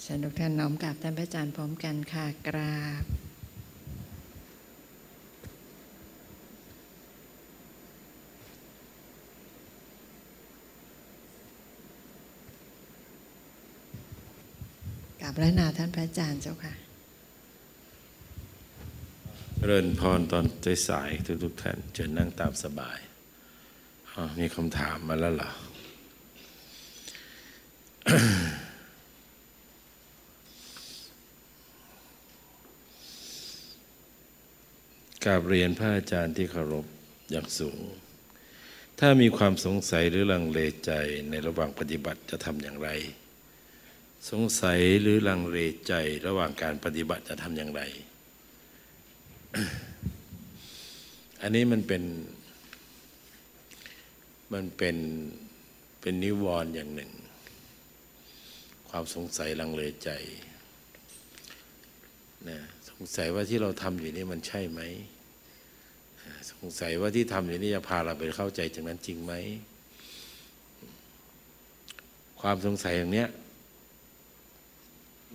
เชิญทุกท่านน้อมกราบท่านพระอาจารย์พร้อมกันค่ะกราบกราบพระนาท่านพระอาจารย์เจ้าค่ะเริญพรตอนสายทุกทุกท่านเชิญนั่งตามสบาย มีคำถามมาแล้วเหรอ กราบเรียนพระอาจารย์ที่เคารพอย่างสูง ถ้ามีความสงสัยหรือลังเลใจในระหว่างปฏิบัติจะทำอย่างไร สงสัยหรือลังเลใจระหว่างการปฏิบัติจะทำอย่างไร อันนี้มันเป็น มันเป็นเป็นนิวรณ์อย่างหนึ่ง ความสงสัยลังเลใจนะ งสัยว่าที่เราทำอยู่นี่มันใช่ไหมสงสัยว่าที่ทำอยู่นี่จะพาเราไปเข้าใจจากนั้นจริงไหมความสงสัยอย่างเนี้ย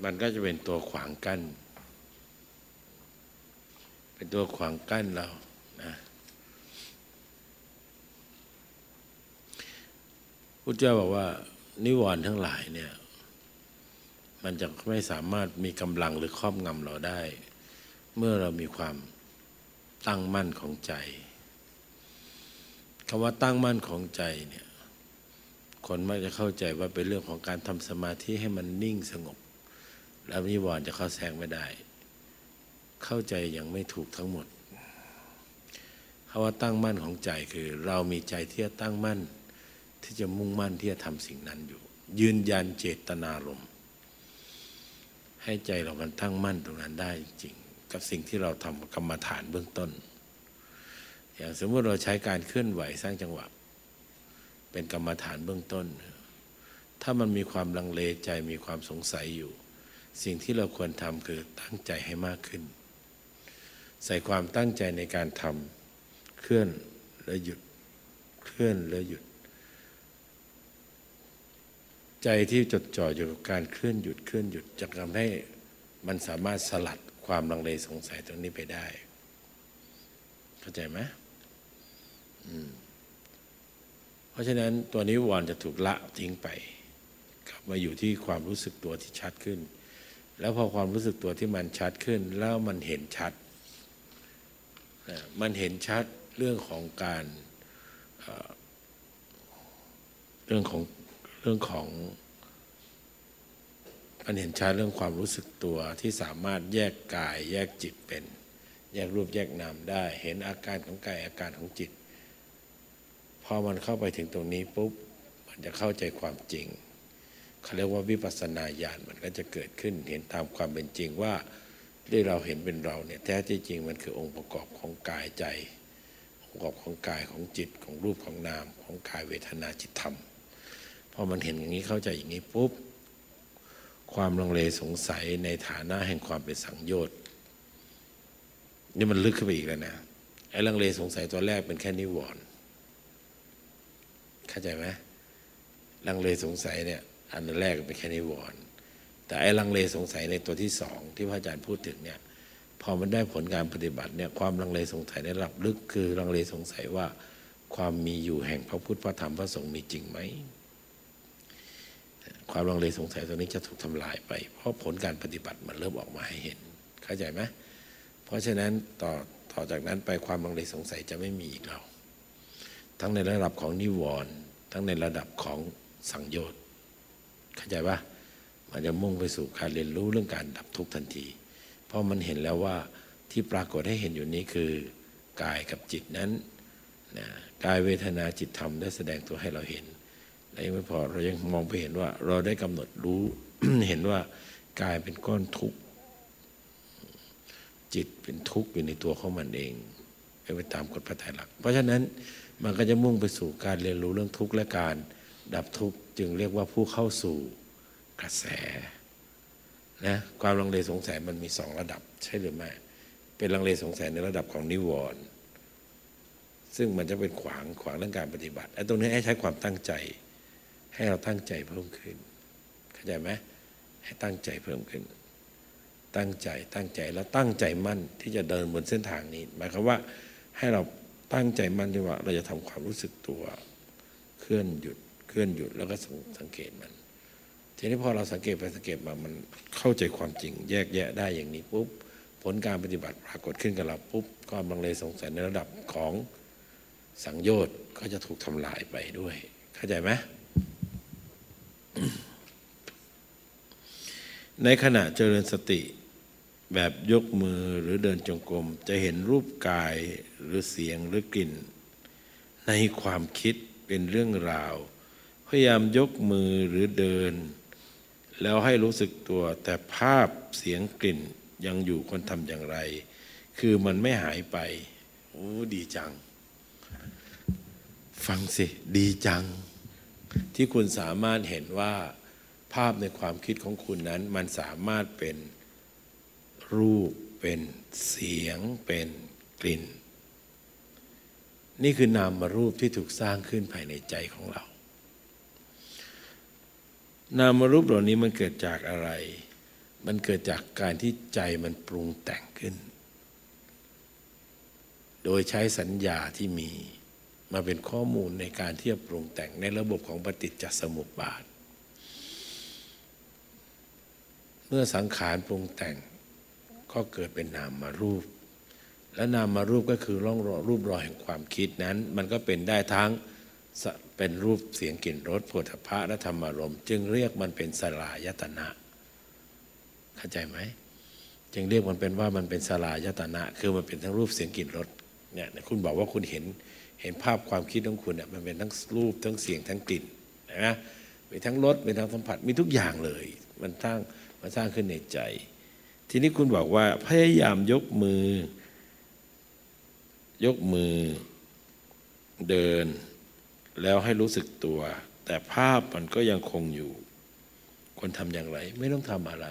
มันก็จะเป็นตัวขวางกั้น เป็นตัวขวางกั้นเรานะพุทธเจ้าบอกว่า นิวรณ์ทั้งหลายเนี่ย มันจะไม่สามารถมีกำลังหรือครอบงำเราได้ เมื่อเรามีความตั้งมั่นของใจคำว่าตั้งมั่นของใจเนี่ย คนมักจะเข้าใจว่าเป็นเรื่องของการทำสมาธิให้มันนิ่งสงบ แล้วนิวรณ์จะเข้าแทรกไม่ได้ เข้าใจยังไม่ถูกทั้งหมดคำว่าตั้งมั่นของใจคือ เรามีใจที่จะตั้งมั่น ที่จะมุ่งมั่นที่จะทำสิ่งนั้นอยู่ ยืนยันเจตนารมณ์ให้ใจเรามันตั้งมั่นตรงนั้นได้จริง กับสิ่งที่เราทำกรรมฐานเบื้องต้น อย่างสมมติเราใช้การเคลื่อนไหวสร้างจังหวะ เป็นกรรมฐานเบื้องต้น ถ้ามันมีความลังเลใจมีความสงสัยอยู่ สิ่งที่เราควรทำคือตั้งใจให้มากขึ้น ใส่ความตั้งใจในการทำเคลื่อนและหยุดเคลื่อนและหยุด ใจที่จดจ่ออยู่กับการเคลื่อนหยุดเคลื่อนหยุดจะทำให้มันสามารถสลัด ความลังเลสงสัยตรงนี้ไปได้ เข้าใจไหมอืมเพราะฉะนั้นตัวนี้วรณ์จะถูกละทิ้งไปกลับมาอยู่ที่ความรู้สึกตัวที่ชัดขึ้น แล้วพอความรู้สึกตัวที่มันชัดขึ้น แล้วมันเห็นชัด มันเห็นชัดเรื่องของการเรื่องของเรื่องของ มันเห็นชัดเรื่องความรู้สึกตัวที่สามารถแยกกาย แยกจิตเป็น แยกรูปแยกนามได้ เห็นอาการของกายอาการของจิต พอมันเข้าไปถึงตรงนี้ปุ๊บ มันจะเข้าใจความจริงเขาเรียกว่าวิปัสสนาญาณมันก็จะเกิดขึ้น เห็นตามความเป็นจริงว่าที่เราเห็นเป็นเราเนี่ยแท้ที่จริงมันคือองค์ประกอบของกายใจ องค์ประกอบของกายของจิตของรูปของนาม ของกายเวทนาจิตธรรมพอมันเห็นอย่างนี้เข้าใจอย่างนี้ปุ๊บ ความลังเลสงสัยในฐานะแห่งความเป็นสังโยชน์นี่มันลึกขึ้นไปอีกแล้วนะไอ้ลังเลสงสัยตัวแรกเป็นแค่นิวรณ์เข้าใจไหมลังเลสงสัยเนี่ยอันแรกเป็นแค่นิวรณ์แต่ไอ้ลังเลสงสัยในตัวที่สองที่พระอาจารย์พูดถึงเนี่ยพอมันได้ผลการปฏิบัติเนี่ยความลังเลสงสัยในระดับลึกคือลังเลสงสัยว่าความมีอยู่แห่งพระพุทธพระธรรมพระสงฆ์มีจริงไหม ความลังเลสงสัยตัวนี้จะถูกทำลายไป เพราะผลการปฏิบัติมันเริ่มออกมาให้เห็น เข้าใจไหมเพราะฉะนั้นต่อต่อจากนั้นไปความลังเลสงสัยจะไม่มีอีกแล้วทั้งในระดับของนิวรณ์ทั้งในระดับของสังโยชน์เข้าใจปะมันจะมุ่งไปสู่การเรียนรู้เรื่องการดับทุกข์ทันที เพราะมันเห็นแล้วว่าที่ปรากฏให้เห็นอยู่นี้คือกายกับจิตนั้นนะกายเวทนาจิตธรรมได้แสดงตัวให้เราเห็น และยังไม่พอเรายังมองไปเห็นว่า เราได้กำหนดรู้เห็นว่ากายเป็นก้อนทุกข์จิตเป็นทุกข์อยู่ในตัวของมันเองเป็นไปตามกฎพระไตรลักษณ์เพราะฉะนั้นมันก็จะมุ่งไปสู่การเรียนรู้เรื่องทุกข์และการดับทุกข์จึงเรียกว่าผู้เข้าสู่กระแสนะความลังเลสงสัยมันมีสองระดับ ใช่หรือไม่เป็นลังเลสงสัยในระดับของนิวรณ์ซึ่งมันจะเป็นขวางขวางเรื่องการปฏิบัติไอ้ตรงนี้ให้ใช้ความตั้งใจ ให้เราตั้งใจเพิ่มขึ้น เข้าใจไหมให้ตั้งใจเพิ่มขึ้น ตั้งใจตั้งใจแล้วตั้งใจมั่นที่จะเดินบนเส้นทางนี้ หมายความว่าให้เราตั้งใจมั่นที่ว่า เราจะทำความรู้สึกตัว เคลื่อนหยุดเคลื่อนหยุดแล้วก็สังเกตมัน ทีนี้พอเราสังเกตไปสังเกตมามันเข้าใจความจริง แยกแยะได้อย่างนี้ปุ๊บผลการปฏิบัติปรากฏขึ้นกับเราปุ๊บก็ลังเลยสงสัยในระดับของสังโยชน์ก็จะถูกทำลายไปด้วย เข้าใจไหม ในขณะเจริญสติแบบยกมือหรือเดินจงกรม จะเห็นรูปกายหรือเสียงหรือกลิ่น ในความคิดเป็นเรื่องราว พยายามยกมือหรือเดิน แล้วให้รู้สึกตัว แต่ภาพเสียงกลิ่นยังอยู่คนทำอย่างไร คือมันไม่หายไปโอ้ดีจัง ฟังสิ ดีจัง ที่คุณสามารถเห็นว่าภาพในความคิดของคุณนั้น มันสามารถเป็นรูปเป็นเสียงเป็นกลิ่น นี่คือนามรูปที่ถูกสร้างขึ้นภายในใจของเรา นามรูปเหล่านี้มันเกิดจากอะไร มันเกิดจากการที่ใจมันปรุงแต่งขึ้น โดยใช้สัญญาที่มี มาเป็นข้อมูลในการที่จะปรุงแต่งในระบบของปฏิจจสมุปบาท เมื่อสังขารปรุงแต่งก็เกิดเป็นนามมารูป และนามมารูปก็คือร่องรอยรูปรอยแห่งความคิดนั้น มันก็เป็นได้ทั้งเป็นรูปเสียงกลิ่นรสผลพระและธรรมารมจึงเรียกมันเป็นสลายตนะ เข้าใจไหมจึงเรียกมันเป็นว่ามันเป็นสลายตนะ คือมันเป็นทั้งรูปเสียงกลิ่นรสเนี่ยคุณบอกว่าคุณเห็น เห็นภาพความคิดของคุณเนี่ยมันเป็นทั้งรูปทั้งเสียงทั้งกลิ่นนะมีทั้งรสมีทั้งสัมผัสมีทุกอย่างเลย มันสร้างมันสร้างขึ้นในใจ ทีนี้คุณบอกว่าพยายามยกมือ ยกมือเดิน แล้วให้รู้สึกตัว แต่ภาพมันก็ยังคงอยู่ควรทำอย่างไร ไม่ต้องทำอะไร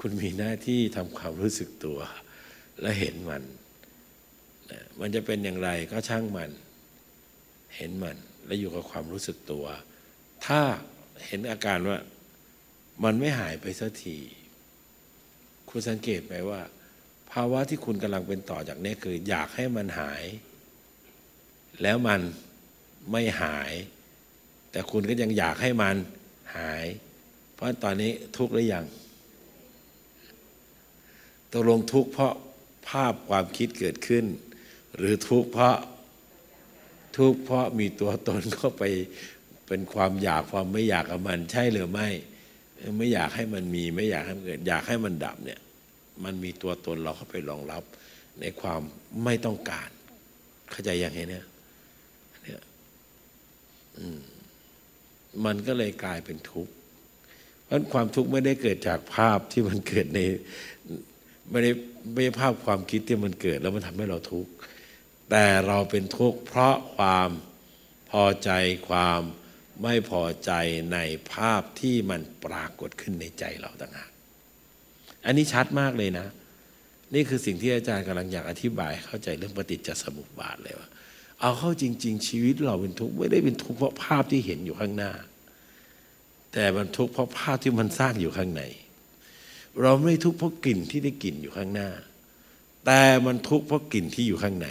คุณมีหน้าที่ทำความรู้สึกตัว และเห็นมัน มันจะเป็นอย่างไรก็ช่างมัน เห็นมัน และอยู่กับความรู้สึกตัว ถ้าเห็นอาการว่า มันไม่หายไปสักทีคุณสังเกตไหมว่า ภาวะที่คุณกำลังเป็นต่อจากนี้คือ อยากให้มันหาย แล้วมันไม่หาย แต่คุณก็ยังอยากให้มันหาย เพราะตอนนี้ทุกข์หรือยังตกลงทุกข์เพราะภาพความคิดเกิดขึ้น หรือทุกข์เพราะทุกข์เพราะมีตัวตนเข้าไปเป็นความอยากความไม่อยากกับมันใช่หรือไม่ ไม่อยากให้มันมีไม่อยากให้มันเกิดอยากให้มันดับเนี่ยมันมีตัวตนเราเข้าไปรองรับ ในความไม่ต้องการ เข้าใจยังไงเนี่ยเนี่ยมันก็เลยกลายเป็นทุกข์เพราะความทุกข์ไม่ได้เกิดจากภาพที่มันเกิดในไม่ได้ไม่ใช่ภาพความคิดที่มันเกิดแล้วมันทำให้เราทุกข์ แต่เราเป็นทุกข์เพราะความพอใจความไม่พอใจในภาพที่มันปรากฏขึ้นในใจเราต่างหากอันนี้ชัดมากเลยนะ นี่คือสิ่งที่อาจารย์กำลังอยากอธิบาย เข้าใจเรื่องปฏิจจสมุปบาทเลยว่า เอาเข้าจริง ๆ ชีวิตเราเป็นทุกข์ไม่ได้เป็นทุกข์เพราะภาพที่เห็นอยู่ข้างหน้า แต่มันทุกข์เพราะภาพที่มันสร้างอยู่ข้างใน เราไม่ทุกข์เพราะกลิ่นที่ได้กลิ่นอยู่ข้างหน้า แต่มันทุกข์เพราะกลิ่นที่อยู่ข้างใน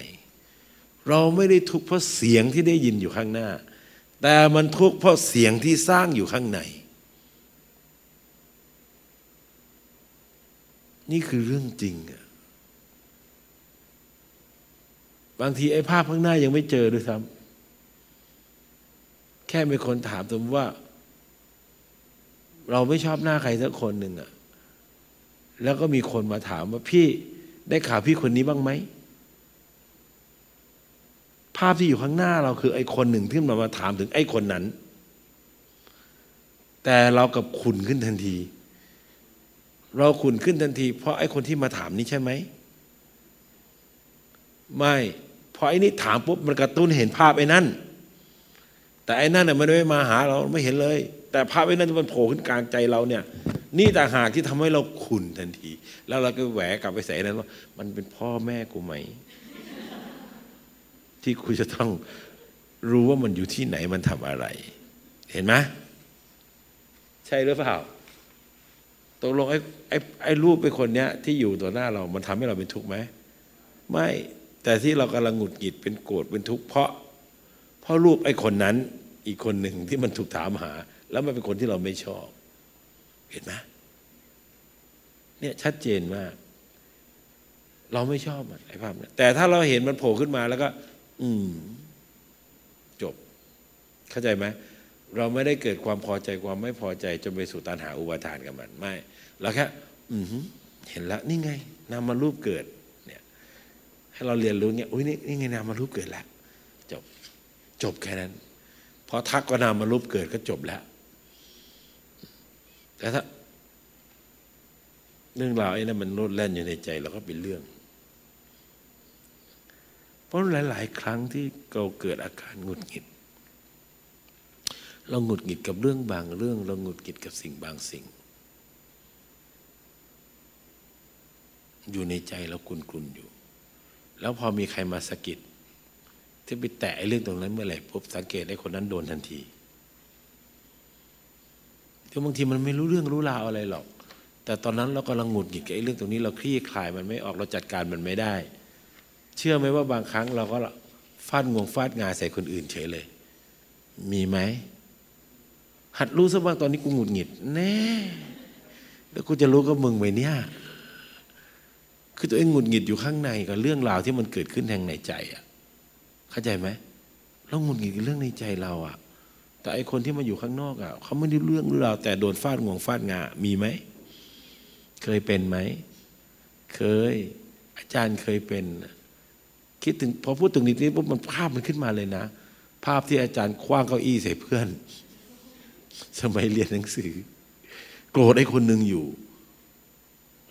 เราไม่ได้ทุกข์เพราะเสียงที่ได้ยินอยู่ข้างหน้า แต่มันทุกข์เพราะเสียงที่สร้างอยู่ข้างใน นี่คือเรื่องจริงอะบางทีไอ้ภาพข้างหน้ายังไม่เจอด้วยซ้ำแค่มีคนถามตัวว่า เราไม่ชอบหน้าใครสักคนหนึ่งอะแล้วก็มีคนมาถามว่าพี่ได้ข่าวพี่คนนี้บ้างไหม ภาพที่อยู่ข้างหน้าเราคือไอ้คนหนึ่งที่มามาถามถึงไอ้คนนั้น แต่เรากับขุนขึ้นทันที เราขุนขึ้นทันที เพราะไอ้คนที่มาถามนี้ใช่ไหม ไม่พอไอ้นี่ถามปุ๊บมันกระตุ้นเห็นภาพไอ้นั่น แต่ไอ้นั่นเนี่ยมันไม่มาหาเราไม่เห็นเลย แต่ภาพไอ้นั่นมันโผล่ขึ้นกลางใจเราเนี่ย นี่ต่างหากที่ทำให้เราขุนทันที แล้วเราก็แหวกกลับไปใส่นั้นว่า มันเป็นพ่อแม่กูไหม ที่คุณจะต้องรู้ว่ามันอยู่ที่ไหนมันทำอะไร เห็นไหมใช่หรือเปล่าตกลงไอ้ไอ้ไอ้รูปเป็นคนเนี้ย ที่อยู่ต่อหน้าเรา มันทำให้เราเป็นทุกข์ไหมไม่แต่ที่เรากำลังหงุดหงิดเป็นโกรธเป็นทุกข์เพราะ เพราะรูปไอ้คนนั้นอีกคนหนึ่งที่มันถูกถามหา แล้วมันเป็นคนที่เราไม่ชอบ เห็นไหมเนี่ยชัดเจนมาก เราไม่ชอบมันไอ้ภาพนี้แต่ถ้าเราเห็นมันโผล่ขึ้นมาแล้วก็ อืม จบ เข้าใจไหมเราไม่ได้เกิดความพอใจความไม่พอใจจนไปสู่ตัณหาอุปาทานกับมันไม่เราแค่อืมเห็นแล้วนี่ไง นามารูปเกิด เนี่ย ให้เราเรียนรู้เนี่ยอุ้ยนี่นี่ไงนามารูปเกิดแล้วจบ จบแค่นั้นพอทักก็นามารูปเกิดก็จบแล้วแต่ถ้าเรื่องราวไอ้นั้นมันโลดแล่นอยู่ในใจเราก็เป็นเรื่อง ราะหลาย ๆ ครั้งที่เราเกิดอาการหงุดหงิด เราหงุดหงิดกับเรื่องบางเรื่อง เราหงุดหงิดกับสิ่งบางสิ่ง อยู่ในใจเรากุนกุนอยู่ แล้วพอมีใครมาสะกิดที่ไปแตะเรื่องตรงนั้นเมื่อไหร่พบสังเกตไอ้คนนั้นโดนทันทีที่บางทีมันไม่รู้เรื่องรู้ราวอะไรหรอก แต่ตอนนั้นเรากำลังหงุดหงิดกับไอ้เรื่องตรงนี้เราคลี่คลายมันไม่ออกเราจัดการมันไม่ได้ เชื่อไหมว่าบางครั้งเราก็ฟาดงวงฟาดงาใส่คนอื่นเฉยเลย มีไหม หัดรู้ซะบ้างตอนนี้กูหงุดหงิด แน่ แล้วกูจะรู้กับมึงไหมเนี่ย คือตัวเองหงุดหงิดอยู่ข้างในกับเรื่องราวที่มันเกิดขึ้นแทงในใจอะ เข้าใจไหมเราหงุดหงิดกับเรื่องในใจเราอะ แต่ไอคนที่มาอยู่ข้างนอกอะเขาไม่ได้เรื่องราวแต่โดนฟาดงวงฟาดงา มีไหม เคยเป็นไหม เคย อาจารย์เคยเป็น คิดถึงพอพูดถึงนี้ปุ๊บมันภาพมันขึ้นมาเลยนะ ภาพที่อาจารย์คว้างเก้าอี้ใส่เพื่อน สมัยเรียนหนังสือ โกรธไอ้คนหนึ่งอยู่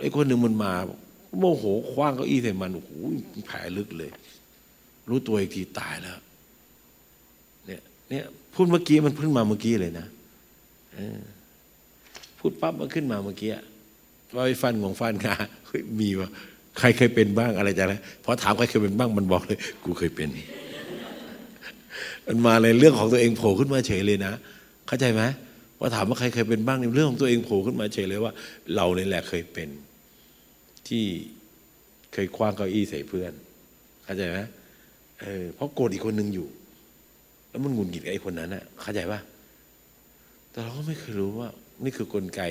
ไอ้คนหนึ่งมันมาโมโหคว้างเก้าอี้ใส่มันโอ้โหแผลลึกเลย รู้ตัวอีกทีตายแล้ว เนี่ยเนี่ยพูดเมื่อกี้มันเพิ่งมาเมื่อกี้เลยนะพูดปั๊บมันขึ้นมาเมื่อกี้ว่าไอ้ฟันของฟันงาเฮ้ยมีวะ ใครเคยเป็นบ้างอะไรจะไรพอถามใครเคยเป็นบ้างมันบอกเลย กูเคยเป็น มันมาเลยเรื่องของตัวเองโผล่ขึ้นมาเฉยเลยนะ เข้าใจไหมว่าถามว่าใครเคยเป็นบ้างในเรื่องของตัวเองโผล่ขึ้นมาเฉยเลยว่า เราเนี่ยแหละเคยเป็น ที่เคยคว้างเก้าอี้ใส่เพื่อน เข้าใจไหมเออเพราะโกรธอีกคนหนึ่งอยู่ แล้วมันหงุดหงิดไอ้คนนั้นอะเข้าใจปะแต่เราก็ไม่เคยรู้ว่า นี่คือกลไก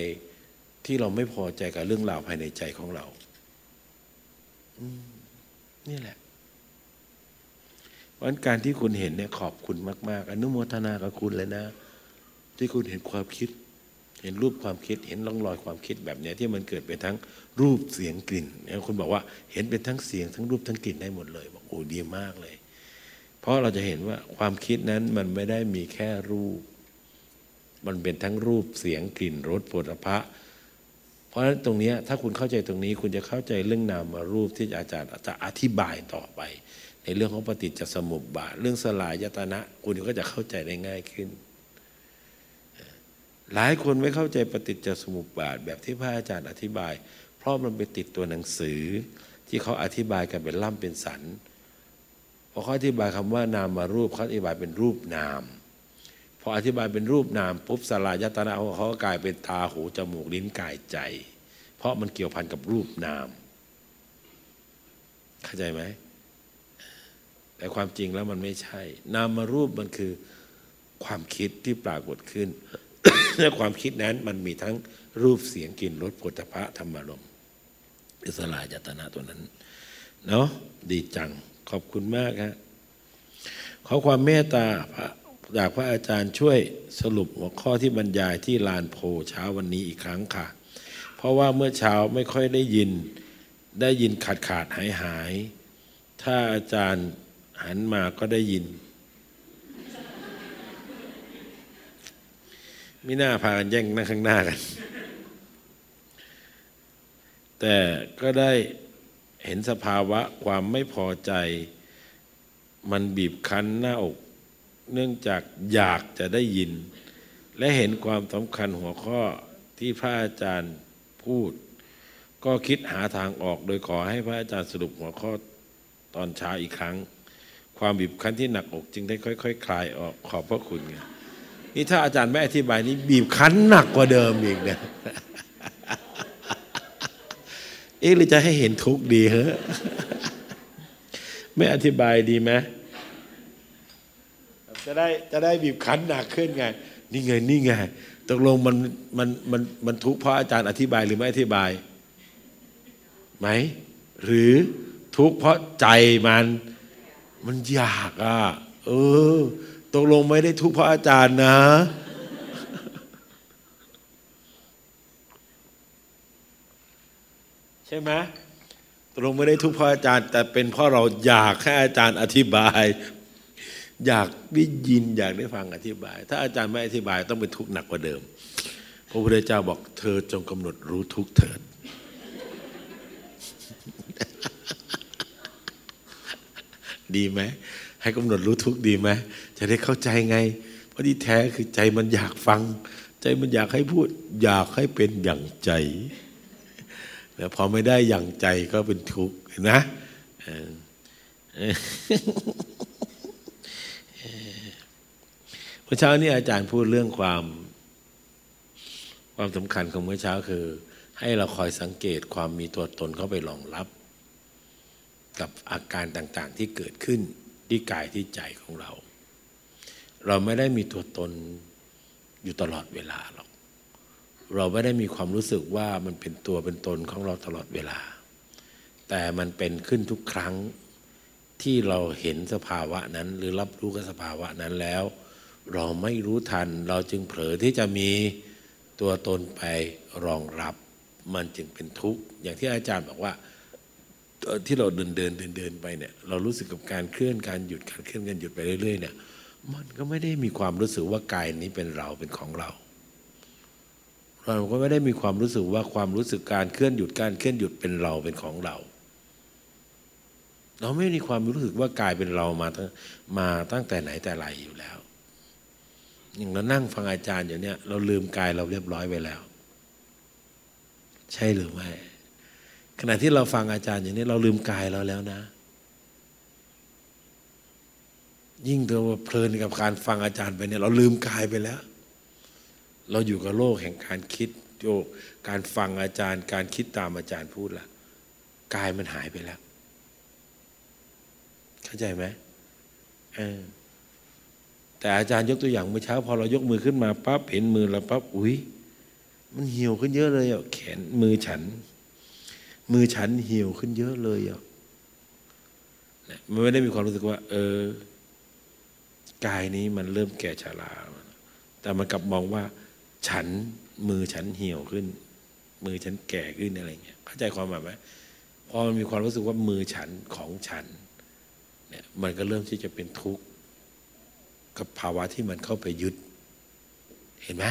ที่เราไม่พอใจกับเรื่องราวภายในใจของเรา นี่แหละเพราะการที่คุณเห็นเนี่ยขอบคุณมาก ๆ อนุโมทนากับคุณเลยนะ ที่คุณเห็นความคิด เห็นรูปความคิด เห็นร่องรอยความคิดแบบนี้ที่มันเกิดเป็นทั้งรูปเสียงกลิ่นเนี่ยคุณบอกว่าเห็นเป็นทั้งเสียงทั้งรูปทั้งกลิ่นได้หมดเลยบอกโอ้ดีมากเลย เพราะเราจะเห็นว่าความคิดนั้นมันไม่ได้มีแค่รูป มันเป็นทั้งรูปเสียงกลิ่นรสผลิภัณฑ์ เพราะฉะนั้นตรงนี้ถ้าคุณเข้าใจตรงนี้ คุณจะเข้าใจเรื่องนามารูปที่อาจารย์จะอธิบายต่อไป ในเรื่องของปฏิจจสมุปบาท เรื่องสลายยตนะ คุณก็จะเข้าใจได้ง่ายขึ้น หลายคนไม่เข้าใจปฏิจจสมุปบาท แบบที่พระอาจารย์อธิบาย เพราะมันไปติดตัวหนังสือ ที่เขาอธิบายกันเป็นล่ำเป็นสันพอเขาอธิบายคำว่านามารูปเขาอธิบายเป็นรูปนาม พออธิบายเป็นรูปนามปุ๊บสลายยตนะเขาก็กลายเป็นตาหูจมูกลิ้นกายใจ เพราะมันเกี่ยวพันกับรูปนาม เข้าใจไหมแต่ความจริงแล้วมันไม่ใช่ นามารูปมันคือความคิดที่ปรากฏขึ้นและความคิดนั้นมันมีทั้งรูปเสียงกลิ่นรสผลิภะธรรมารมอิสลายจตนาตัวนั้น เนาะดีจัง ขอบคุณมากฮะขอความเมตตาพระ จากพระอาจารย์ช่วยสรุปหัวข้อที่บรรยายที่ลานโพเช้าวันนี้อีกครั้งค่ะ เพราะว่าเมื่อเช้าไม่ค่อยได้ยิน ได้ยินขาดขาดหายหาย ถ้าอาจารย์หันมาก็ได้ยินไม่น่าพากันแย่งนั่งข้างหน้ากัน แต่ก็ได้เห็นสภาวะความไม่พอใจ มันบีบคั้นหน้าอก เนื่องจากอยากจะได้ยิน และเห็นความสำคัญหัวข้อที่พระอาจารย์พูด ก็คิดหาทางออกโดยขอให้พระอาจารย์สรุปหัวข้อตอนเช้าอีกครั้ง ความบีบคั้นที่หนักอกจึงได้ค่อย ๆคคลายออกขอบพระคุณไงนี่ถ้าอาจารย์ไม่อธิบายนี่บีบคั้นหนักกว่าเดิมอีกเนี่ยเอ๊ะหรือจะให้เห็นทุกข์ดีเหรอไม่อธิบายดีไหม จะได้จะได้บีบคั้นหนักขึ้นไง นี่ไงนี่ไงตกลงมันมันมันมันทุกข์เพราะอาจารย์อธิบายหรือไม่อธิบายไหมหรือทุกข์เพราะใจมันมันอยากอะเออตกลงไม่ได้ทุกข์เพราะอาจารย์นะ ใช่ไหมตกลงไม่ได้ทุกข์เพราะอาจารย์ แต่เป็นเพราะเราอยากให้อาจารย์อธิบาย อยากได้ยินอยากได้ฟังอธิบาย ถ้าอาจารย์ไม่อธิบายต้องเป็นทุกข์หนักกว่าเดิม พระพุทธเจ้าบอกเธอจงกำหนดรู้ทุกข์เถิด ดีไหมให้กำหนดรู้ทุกข์ดีไหมจะได้เข้าใจไง เพราะที่แท้คือใจมันอยากฟัง ใจมันอยากให้พูด อยากให้เป็นอย่างใจแล้วพอไม่ได้อย่างใจก็เป็นทุกข์เห็นไหม เมื่อเช้านี้อาจารย์พูดเรื่องความ ความสำคัญของเมื่อเช้าคือ ให้เราคอยสังเกตความมีตัวตนเข้าไปรองรับ กับอาการต่างๆที่เกิดขึ้นที่กายที่ใจของเรา เราไม่ได้มีตัวตนอยู่ตลอดเวลาหรอกเราไม่ได้มีความรู้สึกว่ามันเป็นตัวเป็นตนของเราตลอดเวลา แต่มันเป็นขึ้นทุกครั้งที่เราเห็นสภาวะนั้น หรือรับรู้กับสภาวะนั้นแล้ว เราไม่รู้ทัน เราจึงเผลอที่จะมีตัวตนไปรองรับ มันจึงเป็นทุกข์ อย่างที่อาจารย์บอกว่าที่เราเดินเดินเดินเดินไปเนี่ย เรารู้สึกกับการเคลื่อนการหยุดการเคลื่อนการหยุดไปเรื่อยๆเนี่ยมันก็ไม่ได้มีความรู้สึกว่ากายนี้เป็นเราเป็นของเรา เราก็ไม่ได้มีความรู้สึกว่าความรู้สึกการเคลื่อนหยุดการเคลื่อนหยุดเป็นเราเป็นของเรา เราไม่มีความรู้สึกว่ากายเป็นเรามาตั้งมาตั้งแต่ไหนแต่ไรอยู่แล้ว อย่างเรานั่งฟังอาจารย์อยู่เนี้ยเราลืมกายเราเรียบร้อยไปแล้ว ใช่หรือไม่ขณะที่เราฟังอาจารย์อย่างนี้เราลืมกายเราแล้วนะ ยิ่งตัวเพลินกับการฟังอาจารย์ไปเนี่ย เราลืมกายไปแล้ว เราอยู่กับโลกแห่งการคิดโยกการฟังอาจารย์ การคิดตามอาจารย์พูดละกายมันหายไปแล้ว เข้าใจไหมเออ แต่อาจารย์ยกตัวอย่างเมื่อเช้า พอเรายกมือขึ้นมาปั๊บเห็นมือเราปั๊บอุ้ยมันเหี่ยวขึ้นเยอะเลยอะแขนมือฉัน มือฉันเหี่ยวขึ้นเยอะเลยอะมันไม่ได้มีความรู้สึกว่า เออกายนี้มันเริ่มแก่ชราแต่มันกลับมองว่า ฉันมือฉันเหี่ยวขึ้น มือฉันแก่ขึ้นอะไรเงี้ยเข้าใจความหมายไหมพอมันมีความรู้สึกว่ามือฉันของฉันเนี่ยมันก็เริ่มที่จะเป็นทุกข์ กับภาวะที่มันเข้าไปยึด เห็นไหม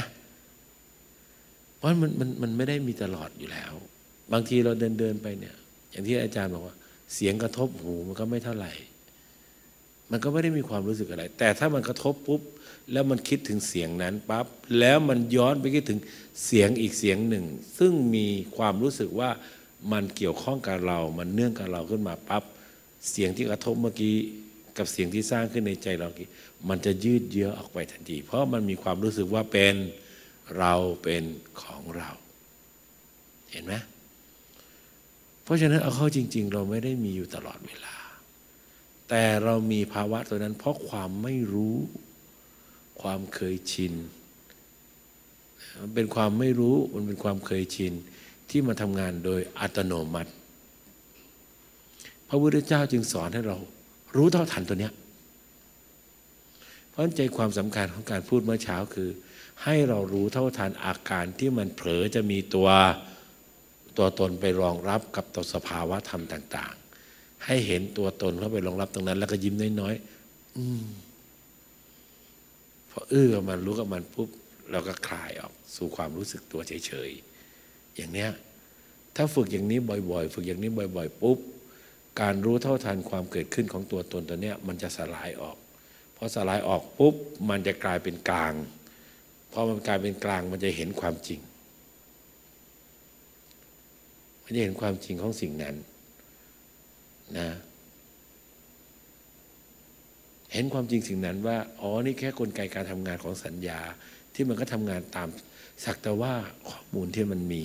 เพราะมันมันมันไม่ได้มีตลอดอยู่แล้ว บางทีเราเดินเดินไปเนี่ย อย่างที่อาจารย์บอกว่า เสียงกระทบหูมันก็ไม่เท่าไหร่ มันก็ไม่ได้มีความรู้สึกอะไร แต่ถ้ามันกระทบปุ๊บ แล้วมันคิดถึงเสียงนั้นปั๊บแล้วมันย้อนไปคิดถึงเสียงอีกเสียงหนึ่ง ซึ่งมีความรู้สึกว่ามันเกี่ยวข้องกับเรา มันเนื่องกับเราขึ้นมาปั๊บเสียงที่กระทบเมื่อกี้กับเสียงที่สร้างขึ้นในใจเรากี้ มันจะยืดเยื้อออกไปทันที เพราะมันมีความรู้สึกว่าเป็นเราเป็นของเรา เห็นไหมเพราะฉะนั้นเอาเข้าจริง ๆ เราไม่ได้มีอยู่ตลอดเวลา แต่เรามีภาวะตัวนั้น เพราะความไม่รู้ ความเคยชิน มันเป็นความไม่รู้มันเป็นความเคยชิน ที่มาทำงานโดยอัตโนมัติ พระพุทธเจ้าจึงสอนให้เรารู้เท่าทันตัวเนี้ย เพราะใจความสำคัญของการพูดเมื่อเช้าคือ ให้เรารู้เท่าทันอาการที่มันเผลอจะมีตัวตัวตนไปรองรับกับตัวสภาวะธรรมต่าง ๆ ให้เห็นตัวตนเข้าไปรองรับตรงนั้น แล้วก็ยิ้มน้อยๆอืมพอเอื้อมันรู้กับมันปุ๊บเราก็คลายออกสู่ความรู้สึกตัวเฉยๆอย่างเนี้ยถ้าฝึกอย่างนี้บ่อย ๆ ฝึกอย่างนี้บ่อย ๆ ปุ๊บ การรู้เท่าทันความเกิดขึ้นของตัวตนตัวเนี้ยมันจะสลายออก อสลายออกปุ๊บมันจะกลายเป็นกลางพอมันกลายเป็นกลางมันจะเห็นความจริง มันจะเห็นความจริงของสิ่งนั้นนะเห็นความจริงสิ่งนั้นว่าอ๋อนี่แค่กลไกการทำงานของสัญญาที่มันก็ทำงานตามสักแต่ว่าข้อมูลที่มันมี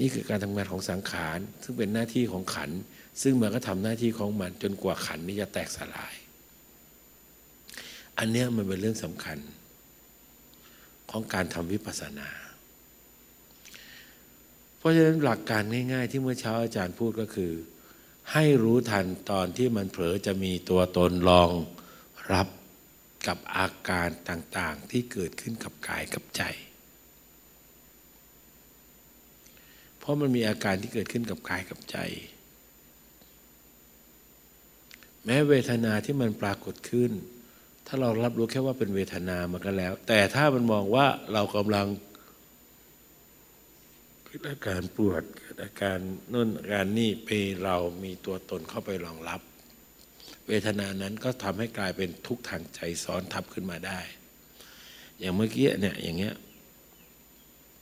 นี่คือการทำงานของสังขาร ซึ่งเป็นหน้าที่ของขัน ซึ่งมันก็ทำหน้าที่ของมันจนกว่าขันนี้จะแตกสลาย อันเนี้ยมันเป็นเรื่องสำคัญ ของการทำวิปัสสนา เพราะฉะนั้นหลักการง่าย ๆ ที่เมื่อเช้าอาจารย์พูดก็คือ ให้รู้ทันตอนที่มันเผลอจะมีตัวตนลองรับกับอาการต่างๆ ที่เกิดขึ้นกับกายกับใจ เพราะมันมีอาการที่เกิดขึ้นกับกายกับใจ แม้เวทนาที่มันปรากฏขึ้น ถ้าเรารับรู้แค่ว่าเป็นเวทนามันก็แล้ว แต่ถ้ามันมองว่าเรากำลังเกิดอาการปวดเกิดอาการนู่นอาการนี่ไปเรามีตัวตนเข้าไปรองรับ เวทนานั้นก็ทำให้กลายเป็นทุกข์ทางใจซ้อนทับขึ้นมาได้ อย่างเมื่อกี้เนี่ยอย่างเงี้ย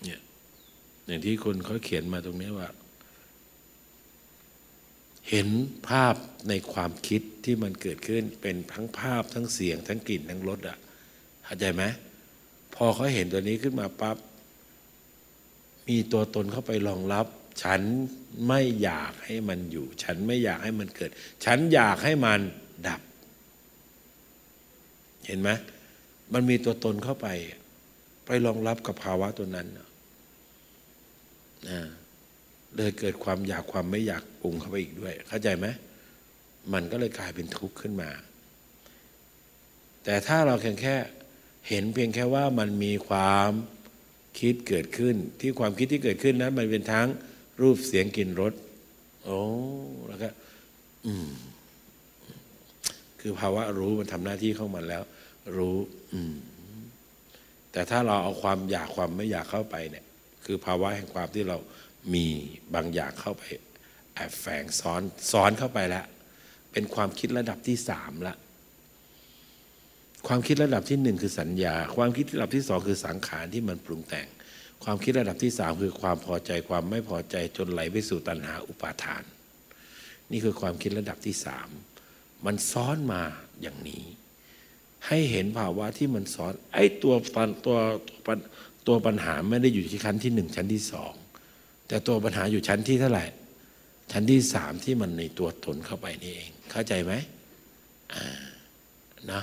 เนี่ยอย่างที่คนเขาเขียนมาตรงนี้ว่า เห็นภาพในความคิดที่มันเกิดขึ้นเป็นทั้งภาพทั้งเสียงทั้งกลิ่นทั้งรสอะเข้าใจไหมพอเขาเห็นตัวนี้ขึ้นมาปั๊บมีตัวตนเข้าไปรองรับ ฉันไม่อยากให้มันอยู่ ฉันไม่อยากให้มันเกิด ฉันอยากให้มันดับ เห็นไหมมันมีตัวตนเข้าไป ไปรองรับกับภาวะตัวนั้นนะ เลยเกิดความอยากความไม่อยากปรุงเข้าไปอีกด้วย เข้าใจไหมมันก็เลยกลายเป็นทุกข์ขึ้นมา แต่ถ้าเราเพียงแค่เห็นเพียงแค่ว่ามันมีความคิดเกิดขึ้น ที่ความคิดที่เกิดขึ้นนั้น มันเป็นทั้งรูปเสียงกลิ่นรสโอ้แล้วก็อืมคือภาวะรู้มันทำหน้าที่ของมันแล้ว รู้ อืมแต่ถ้าเราเอาความอยากความไม่อยากเข้าไปเนี่ย คือภาวะแห่งความที่เรา มีบางอย่างเข้าไปแอบแฝงซ้อนซ้อนเข้าไปแล้ว เป็นความคิดระดับที่สามละความคิดระดับที่หนึ่งคือสัญญา ความคิดระดับที่สองคือสังขารที่มันปรุงแต่ง ความคิดระดับที่สามคือความพอใจความไม่พอใจจนไหลไปสู่ตัณหาอุปาทาน นี่คือความคิดระดับที่สามมันซ้อนมาอย่างนี้ ให้เห็นภาวะที่มันซ้อนไอ้ตัวปันตัวตัวปัญหาไม่ได้อยู่ที่ชั้นที่หนึ่งชั้นที่สอง แต่ตัวปัญหาอยู่ชั้นที่เท่าไหร่ ชั้นที่สามที่มันในตัวตนเข้าไปนี่เอง เข้าใจไหมอ่านะ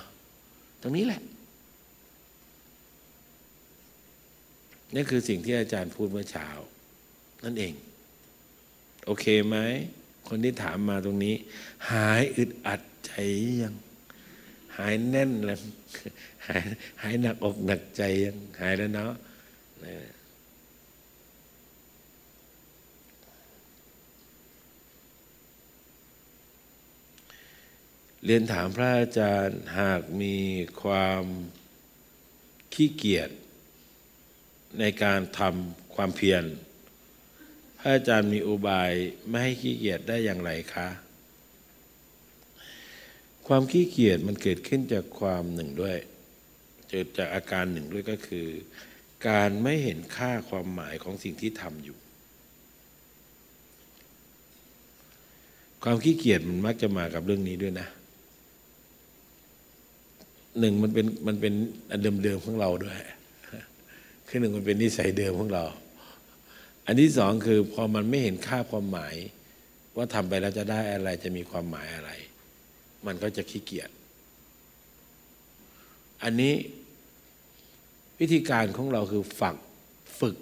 ตรงนี้แหละนี่คือสิ่งที่อาจารย์พูดเมื่อเช้า นั่นเอง โอเคไหม คนที่ถามมาตรงนี้ หายอึดอัดใจยัง หายแน่นแล้วหายหายหนักอกหนักใจยัง หายแล้วเนาะ เรียนถามพระอาจารย์หากมีความขี้เกียจในการทำความเพียร พระอาจารย์มีอุบายไม่ให้ขี้เกียจได้อย่างไรคะ ความขี้เกียจมันเกิดขึ้นจากความหนึ่งด้วย เกิดจากอาการหนึ่งด้วยก็คือ การไม่เห็นค่าความหมายของสิ่งที่ทำอยู่ ความขี้เกียจมันมักจะมากับเรื่องนี้ด้วยนะ หนึ่งมันเป็นมันเป็นอันเดิมๆของเราด้วยคือหนึ่งมันเป็นนิสัยเดิมของเรา อันที่สองคือพอมันไม่เห็นค่าความหมาย ว่าทำไปแล้วจะได้อะไรจะมีความหมายอะไร มันก็จะขี้เกียจอันนี้วิธีการของเราคือฝักฝึก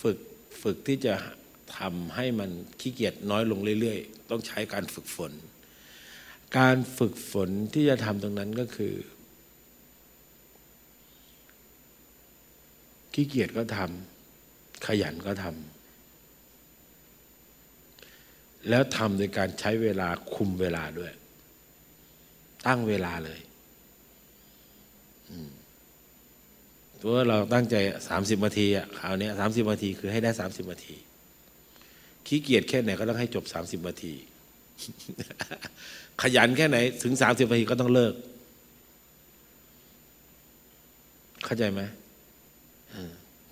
ฝึกฝึกที่จะทำให้มันขี้เกียจน้อยลงเรื่อย ๆ ต้องใช้การฝึกฝน การฝึกฝนที่จะทำตรงนั้นก็คือ ขี้เกียจก็ทำขยันก็ทำแล้วทำโดยการใช้เวลาคุมเวลาด้วย ตั้งเวลาเลยตัวเราตั้งใจสามสิบนาทีอะคราวนี้สามสิบนาทีคือให้ได้สามสิบนาทีขี้เกียจแค่ไหนก็ต้องให้จบสามสิบนาที ขยันแค่ไหน ถึงสามสิบนาทีก็ต้องเลิก เข้าใจไหม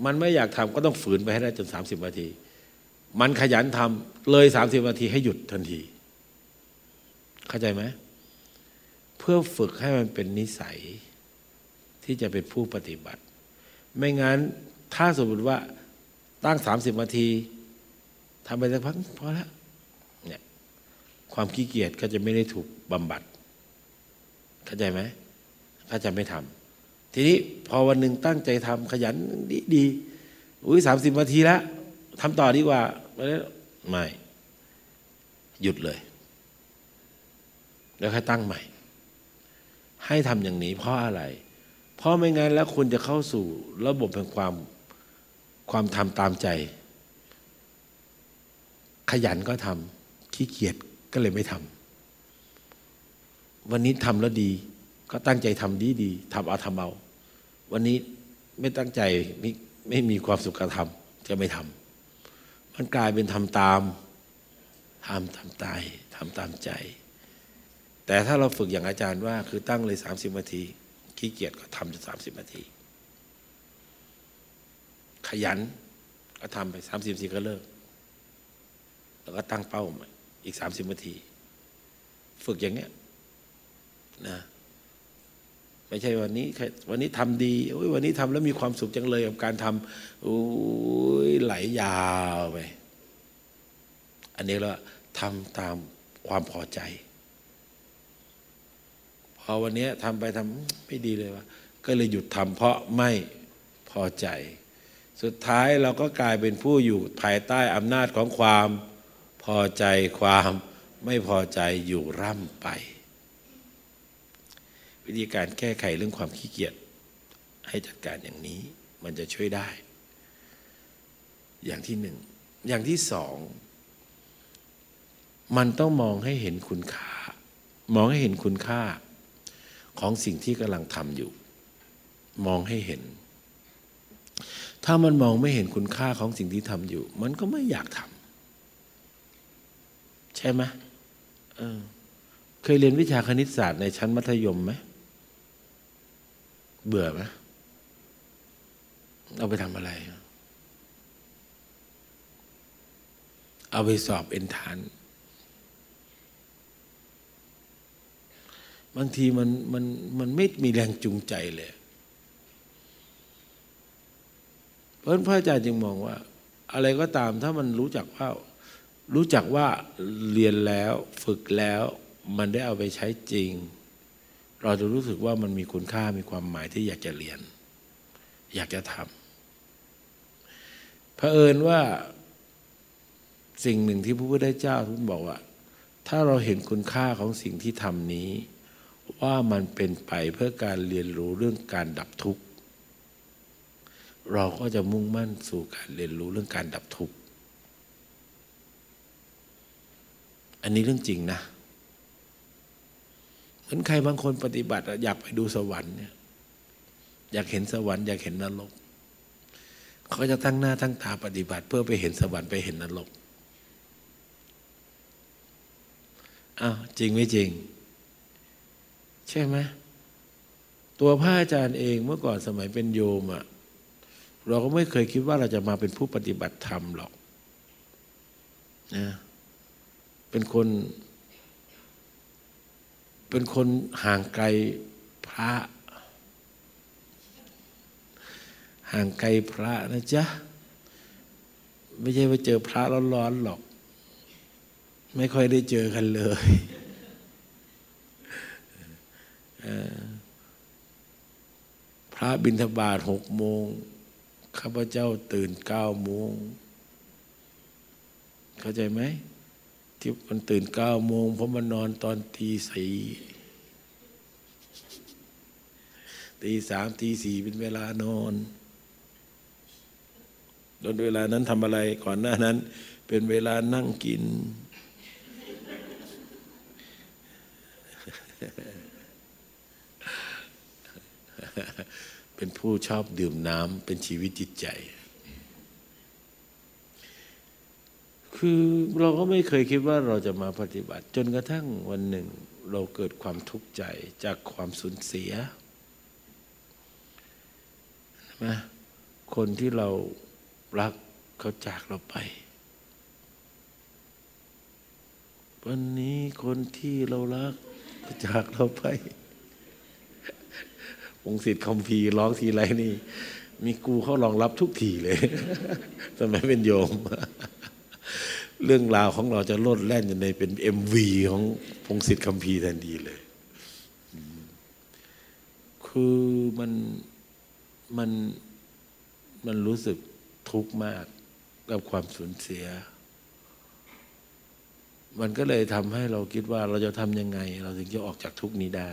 มันไม่อยากทำก็ต้องฝืนไปให้ได้จนสามสิบนาที มันขยันทำเลยสามสิบนาทีให้หยุดทันที เข้าใจไหมเพื่อฝึกให้มันเป็นนิสัยที่จะเป็นผู้ปฏิบัติ ไม่งั้นถ้าสมมติว่าตั้งสามสิบนาทีทำไปสักพักพอแล้วเนี่ยความขี้เกียจก็จะไม่ได้ถูกบำบัด เข้าใจไหมก็จะไม่ทำ ทีนี้พอวันหนึ่งตั้งใจทำขยันดีดีอุ้ยสามสิบนาทีแล้วทำต่อดีกว่าไม่ หยุดเลย แล้วค่อยตั้งใหม่ ให้ทำอย่างนี้เพราะอะไร เพราะไม่งั้นแล้วคุณจะเข้าสู่ระบบแห่งความความทำตามใจ ขยันก็ทำขี้เกียจก็เลยไม่ทำวันนี้ทำแล้วดี ก็ตั้งใจทำดีดีทำเอาทำเอา วันนี้ไม่ตั้งใจไม่ไม่มีความสุขกับทำจะไม่ทำมันกลายเป็นทำตามทำตามใจทำตามใจ แต่ถ้าเราฝึกอย่างอาจารย์ว่า คือตั้งเลยสามสิบนาทีขี้เกียจก็ทำจนสามสิบนาที ขยันก็ทำไปสามสิบนาทีก็เลิก แล้วก็ตั้งเป้าใหม่อีกสามสิบนาที ฝึกอย่างเนี้ยนะ ไม่ใช่วันนี้วันนี้ทำดีโอ้ยวันนี้ทำแล้วมีความสุขจังเลยกับการทำโอ้ยไหลยาวไปอันนี้เราทำตามความพอใจ พอวันนี้ทำไปทำไม่ดีเลยวะก็เลยหยุดทำเพราะไม่พอใจ สุดท้ายเราก็กลายเป็นผู้อยู่ภายใต้อำนาจของความพอใจความไม่พอใจอยู่ร่ำไป วิธีการแก้ไขเรื่องความขี้เกียจให้จัดการอย่างนี้มันจะช่วยได้ อย่างที่หนึ่ง อย่างที่สอง มันต้องมองให้เห็นคุณค่า มองให้เห็นคุณค่า ของสิ่งที่กำลังทำอยู่ มองให้เห็น ถ้ามันมองไม่เห็นคุณค่าของสิ่งที่ทำอยู่ มันก็ไม่อยากทำใช่ไหมเออเคยเรียนวิชาคณิตศาสตร์ในชั้นมัธยมไหม เบื่อไหมเอาไปทำอะไร เอาไปสอบเอ็นทาน บางทีมันมันมันไม่มีแรงจูงใจเลย เพราะพระอาจารย์จึงมองว่า อะไรก็ตามถ้ามันรู้จักว่า รู้จักว่าเรียนแล้วฝึกแล้ว มันได้เอาไปใช้จริง เราจะรู้สึกว่ามันมีคุณค่ามีความหมายที่อยากจะเรียน อยากจะทำเผอิญว่าสิ่งหนึ่งที่พระพุทธเจ้าท่านบอกว่า ถ้าเราเห็นคุณค่าของสิ่งที่ทำนี้ ว่ามันเป็นไปเพื่อการเรียนรู้เรื่องการดับทุกข์เราก็จะมุ่งมั่นสู่การเรียนรู้เรื่องการดับทุกข์อันนี้เรื่องจริงนะ นใครบางคนปฏิบัติอยากไปดูสวรรค์เนี่ยอยากเห็นสวรรค์อยากเห็นนรกเขาจะตั้งหน้าตั้งตาปฏิบัติ เพื่อไปเห็นสวรรค์ไปเห็นนรกอ้าวจริงไม่จริง ใช่ไหมตัวพระอาจารย์เองเมื่อก่อนสมัยเป็นโยมอะเราก็ไม่เคยคิดว่าเราจะมาเป็นผู้ปฏิบัติธรรมหรอกนะเป็นคน เป็นคนห่างไกลพระ ห่างไกลพระนะจ๊ะ ไม่ใช่ว่าเจอพระร้อนๆหรอก ไม่ค่อยได้เจอกันเลยพระบิณฑบาตหกโมงข้าพเจ้าตื่นเก้าโมง เข้าใจไหม ที่มันตื่นเก้าโมงเพราะมันนอนตอนตีสี่ตีสามตีสี่เป็นเวลานอนตอนเวลานั้นทำอะไรก่อนหน้านั้น เป็นเวลานั่งกิน เป็นผู้ชอบดื่มน้ำเป็นชีวิตจิตใจ คือเราก็ไม่เคยคิดว่าเราจะมาปฏิบัติ จนกระทั่งวันหนึ่งเราเกิดความทุกข์ใจจากความสูญเสียนะคนที่เรารักเขาจากเราไป วันนี้คนที่เรารักเขาจากเราไปวงศิษย์คอมพีร้องทีไรนี่ มีกูเขารองรับทุกทีเลย สมัยเป็นโยม เรื่องราวของเราจะโลดแล่นอยู่ในเป็นเอ็มวีของพงศิษฐ์คัมภีร์ทันทีเลย คือมันมันมันรู้สึกทุกข์มากกับความสูญเสีย มันก็เลยทำให้เราคิดว่าเราจะทำยังไง เราถึงจะออกจากทุกข์นี้ได้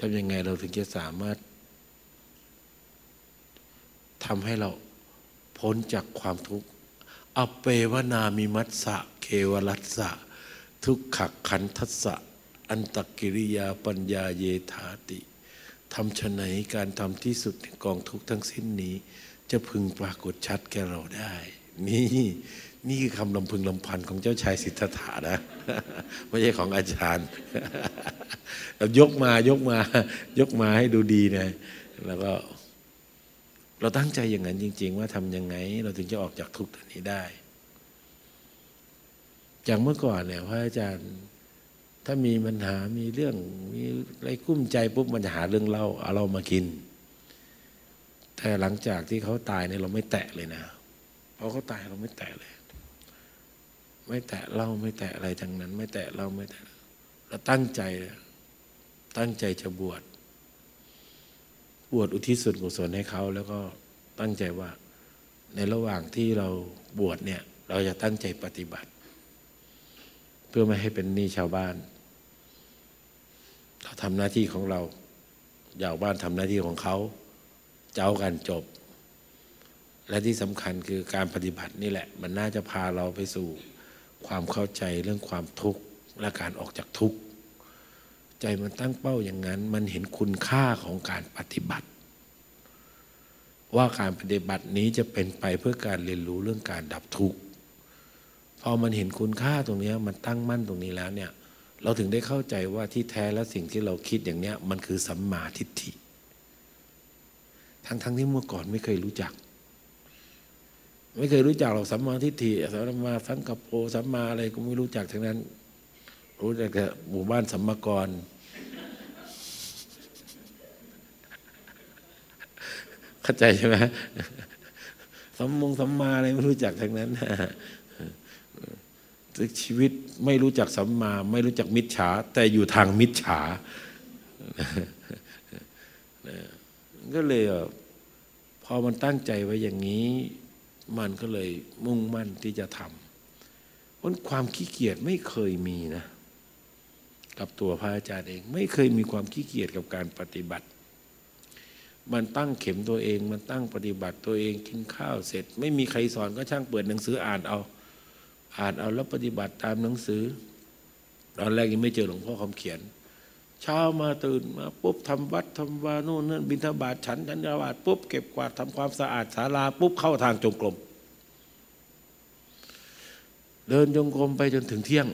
ทำยังไงเราถึงจะสามารถทำให้เราพ้นจากความทุกข์ อเปวนามิมัสสะเควรัสสะ ทุกขขันทัสสะ อันตกิริยาปัญญาเยธาติทำชะไหนการทำที่สุดกองทุกทั้งสิ้นนี้ จะพึงปรากฏชัดแก่เราได้ นี่นี่คือคำลำพึงลำพันของเจ้าชายสิทธัตถะนะ ไม่ใช่ของอาจารย์ยกมายกมายกมาให้ดูดีนะแล้วก็ เราตั้งใจอย่างนั้นจริง ๆ ว่าทำยังไง เราถึงจะออกจากทุกข์ตัวนี้ได้จากเมื่อก่อนเนี่ยพระอาจารย์ถ้ามีปัญหามีเรื่องมีอะไรกุ้มใจปุ๊บมันจะหาเรื่องเล่าเอาเรามากิน แต่หลังจากที่เขาตายเนี่ยเราไม่แตะเลยนะพอเขาตายเราไม่แตะเลย ไม่แตะเล่าไม่แตะอะไรทั้งนั้น ไม่แตะเล่าไม่แตะเราตั้งใจตั้งใจจะบวช บวชอุทิศส่วนกุศลให้เขาแล้วก็ตั้งใจว่าในระหว่างที่เราบวชเนี่ย เราจะตั้งใจปฏิบัติ เพื่อไม่ให้เป็นหนี้ชาวบ้าน เราทำหน้าที่ของเรายาวบ้านทำหน้าที่ของเขา เจ้ากันจบ และที่สำคัญคือการปฏิบัตินี่แหละ มันน่าจะพาเราไปสู่ความเข้าใจเรื่องความทุกข์และการออกจากทุกข์ ใจมันตั้งเป้าอย่างนั้น มันเห็นคุณค่าของการปฏิบัติ ว่าการปฏิบัตินี้จะเป็นไปเพื่อการเรียนรู้เรื่องการดับทุกข์พอมันเห็นคุณค่าตรงนี้มันตั้งมั่นตรงนี้แล้วเนี่ยเราถึงได้เข้าใจว่าที่แท้และสิ่งที่เราคิดอย่างเนี้ยมันคือสัมมาทิฏฐิ ทั้งๆทที่เมื่อก่อนไม่เคยรู้จัก ไม่เคยรู้จักหรอกสัมมาทิฏฐิสัมมาสังกัปโปสัมมาอะไรก็ไม่รู้จักทั้งนั้น รู้จักแต่หมู่บ้านสัมมกร เข้าใจใช่ไหมสัมมงสัมมาอะไรไม่รู้จักทั้งนั้นชีวิตไม่รู้จักสัมมา ไม่รู้จักมิจฉา แต่อยู่ทางมิจฉาก็เลยพอมันตั้งใจไว้อย่างนี้ มันก็เลยมุ่งมั่นที่จะทำเพราะความขี้เกียจไม่เคยมีนะ กับตัวพระอาจารย์เอง ไม่เคยมีความขี้เกียจกับการปฏิบัติ มันตั้งเข็มตัวเอง มันตั้งปฏิบัติตัวเองกินข้าวเสร็จ ไม่มีใครสอนก็ช่างเปิดหนังสืออ่านเอา อ่านเอาแล้วปฏิบัติตามหนังสือ ตอนแรกยังไม่เจอหลวงพ่อคำเขียน เช้ามาตื่นมาปุ๊บทำวัดทำวาโน่นนั่นบิณฑบาตฉันฉันบาตปุ๊บเก็บกวาดทำความสะอาดศาลาปุ๊บเข้าทางจงกรมเดินจงกรมไปจนถึงเที่ยง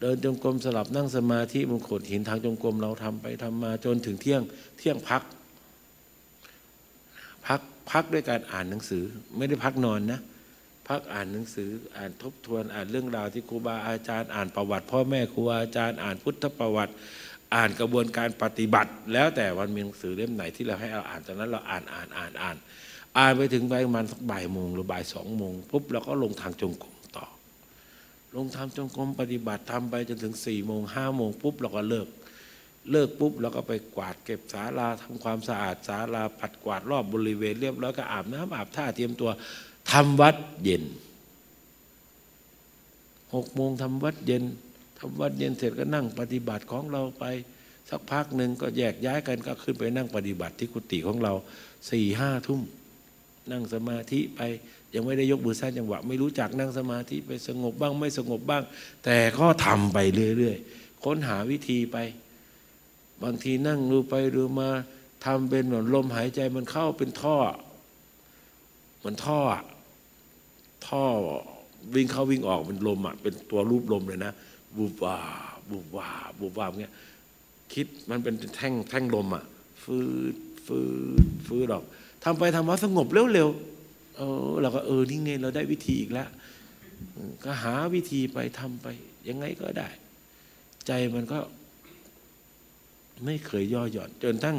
เดินจงกรมสลับนั่งสมาธิมงคลหินทางจงกรมเราทำไปทำมาจนถึงเที่ยงเที่ยงพัก พักพักด้วยการอ่านหนังสือ ไม่ได้พักนอนนะ พักอ่านหนังสือ อ่านทบทวนอ่านเรื่องราวที่ครูบาอาจารย์อ่านประวัติ พ่อแม่ครูอาจารย์อ่านพุทธประวัติ อ่านกระบวนการปฏิบัติ แล้วแต่วันมีหนังสือเล่มไหนที่เราให้เราอ่านตอนนั้นเราอ่านอ่านอ่านอ่าน อ่านไปถึงประมาณสักบ่ายโมงหรือบ่ายสองโมงปุ๊บเราก็ลงทางจงกรม ลงทางจงกรมปฏิบัติทำไปจนถึงสี่โมงห้าโมงปุ๊บเราก็เลิก เลิกปุ๊บเราก็ไปกวาดเก็บศาลาทำความสะอาดศาลาปัดกวาดรอบบริเวณเรียบร้อยก็อาบน้ำอาบท่าเตรียมตัวทำวัดเย็นหกโมงทำวัดเย็นทำวัดเย็นเสร็จก็นั่งปฏิบัติของเราไป สักพักหนึ่งก็แยกย้ายกันก็ขึ้นไปนั่งปฏิบัติที่กุฏิของเราสี่ห้าทุ่ม นั่งสมาธิไป ยังไม่ได้ยกมือสร้างจังหวะ ไม่รู้จักนั่งสมาธิไปสงบบ้างไม่สงบบ้าง แต่ก็ทำไปเรื่อยๆค้นหาวิธีไป บางทีนั่งดูไปดูมาทำเป็นเหมือนลมหายใจมันเข้าเป็นท่อมันท่อท่อวิ่งเข้าวิ่งออกเป็นลมอะเป็นตัวรูปลมเลยนะบูบวาบูบวาบูบวาเงี้ยคิดมันเป็นแท่งแท่งลมอะฟืดฟืดฟืดออกทำไปทำมาสงบเร็วๆ เออเราก็เออนี่ไงเราได้วิธีอีกแล้วก็หาวิธีไปทำไป ยังไงก็ได้ ใจมันก็ ไม่เคยย่อหย่อน จนทั้ง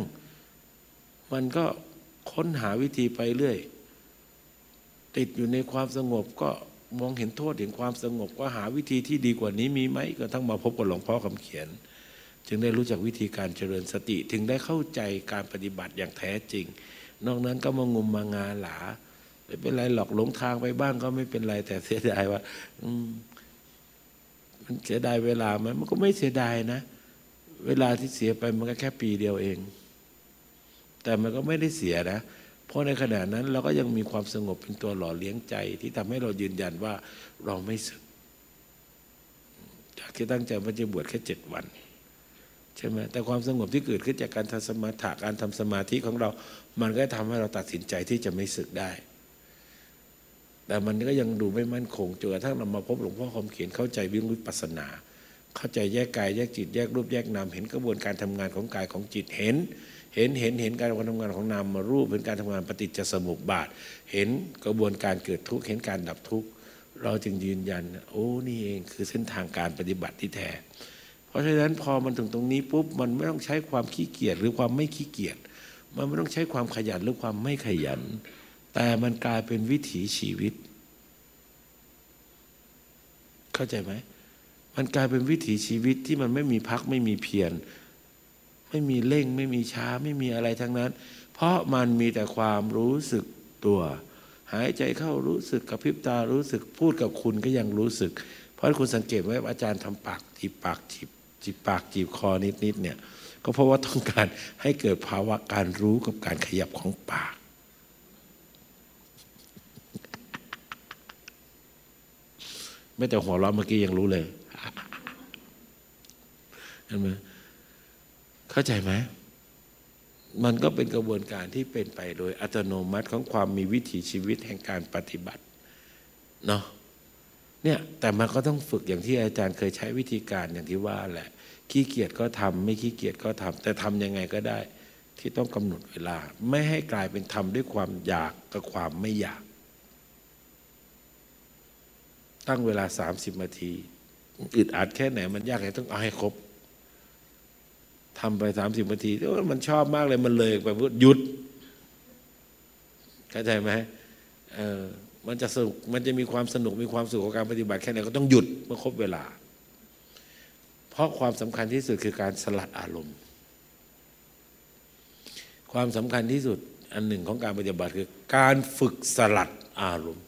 มันก็ค้นหาวิธีไปเรื่อย ติดอยู่ในความสงบก็มองเห็นโทษเห็นความสงบ ก็หาวิธีที่ดีกว่านี้มีไหมก็ทั้งมาพบกับหลวงพ่อคำเขียน จึงได้รู้จักวิธีการเจริญสติ ถึงได้เข้าใจการปฏิบัติอย่างแท้จริง นอกนั้นก็มางมมางาหลา ไม่เป็นไรหลอกหลงทางไปบ้างก็ไม่เป็นไร แต่เสียดายว่า อืม มันเสียดายเวลาไหมมันก็ไม่เสียดายนะเวลาที่เสียไปมันก็แค่ปีเดียวเอง แต่มันก็ไม่ได้เสียนะเพราะในขณะนั้นเราก็ยังมีความสงบเป็นตัวหล่อเลี้ยงใจ ที่ทำให้เรายืนยันว่าเราไม่สึกจากที่ตั้งใจว่าจะบวชแค่เจ็ดวันใช่ไหมแต่ความสงบที่เกิดขึ้นจากการทำสมาธิการทำสมาธิของเรา มันก็ทำให้เราตัดสินใจที่จะไม่สึกได้ แต่มันก็ยังดูไม่มั่นคงจนกระทั่งเรามาพบหลวงพ่อคำเขียนเข้าใจวิมุตติปัสนา เข้าใจแยกกายแยกจิตแยกรูปแยกนามเห็นกระบวนการทำงานของกายของจิตเห็น เห็นเห็นเห็นการทำงานของนามมารูปเป็นการทำงานปฏิจจสมุปบาท เห็นกระบวนการเกิดทุกข์เห็นการดับทุกข์เราจึงยืนยัน โอ้นี่เองคือเส้นทางการปฏิบัติที่แท้เพราะฉะนั้นพอมันถึงตรงนี้ปุ๊บมันไม่ต้องใช้ความขี้เกียจหรือความไม่ขี้เกียจมันไม่ต้องใช้ความขยันหรือความไม่ขยัน แต่มันกลายเป็นวิถีชีวิต เข้าใจไหม มันกลายเป็นวิถีชีวิตที่มันไม่มีพักไม่มีเพียรไม่มีเร่งไม่มีช้าไม่มีอะไรทั้งนั้น เพราะมันมีแต่ความรู้สึกตัว หายใจเข้ารู้สึกกระพริบตารู้สึกพูดกับคุณก็ยังรู้สึก เพราะคุณสังเกตไว้ว่าอาจารย์ทำปากจีบปากจีบจีบปากจีบคอนิดๆเนี่ย ก็เพราะว่าต้องการให้เกิดภาวะการรู้กับการขยับของปาก ไม่แต่หัวเราะเมื่อกี้ยังรู้เลยเห็นไหมเข้าใจไหมมันก็เป็นกระบวนการที่เป็นไปโดยอัตโนมัติของความมีวิถีชีวิตแห่งการปฏิบัติเนาะเนี่ยแต่มันก็ต้องฝึกอย่างที่อาจารย์เคยใช้วิธีการอย่างที่ว่าแหละ ขี้เกียจก็ทำไม่ขี้เกียจก็ทำแต่ทำยังไงก็ได้ ที่ต้องกำหนดเวลา ไม่ให้กลายเป็นทำด้วยความอยากกับความไม่อยาก ตั้งเวลาสามสิบนาทีอึดอัดแค่ไหนมันยากไงต้องเอาให้ครบทำไปสามสิบนาทีมันชอบมากเลยมันเลยไปพูดหยุดเข้าใจไหมเออมันจะสนุกมันจะมีความสนุกมีความสุขของการปฏิบัติแค่ไหนก็ต้องหยุดเมื่อครบเวลา เพราะความสำคัญที่สุดคือการสลัดอารมณ์ ความสำคัญที่สุดอันหนึ่งของการปฏิบัติคือ การฝึกสลัดอารมณ์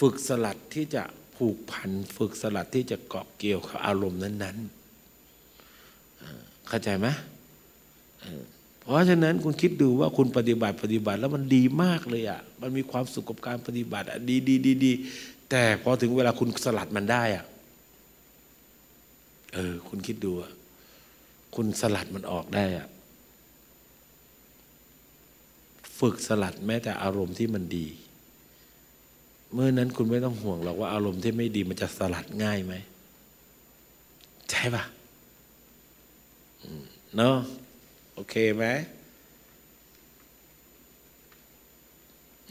ฝึกสลัดที่จะ ผูกพันฝึกสลัดที่จะเกาะเกี่ยวกับอารมณ์นั้นๆเข้าใจไหมเพราะฉะนั้นคุณคิดดูว่าคุณปฏิบัติปฏิบัติแล้วมันดีมากเลยอะมันมีความสุขกับการปฏิบัติอะดีดีดีดีแต่พอถึงเวลาคุณสลัดมันได้อะเออคุณคิดดูอะคุณสลัดมันออกได้อะฝึกสลัดแม้แต่อารมณ์ที่มันดี เมื่อนั้นคุณไม่ต้องห่วงหรอกว่าอารมณ์ที่ไม่ดีมันจะสลัดง่ายไหม ใช่ปะเนาะโอเคไหม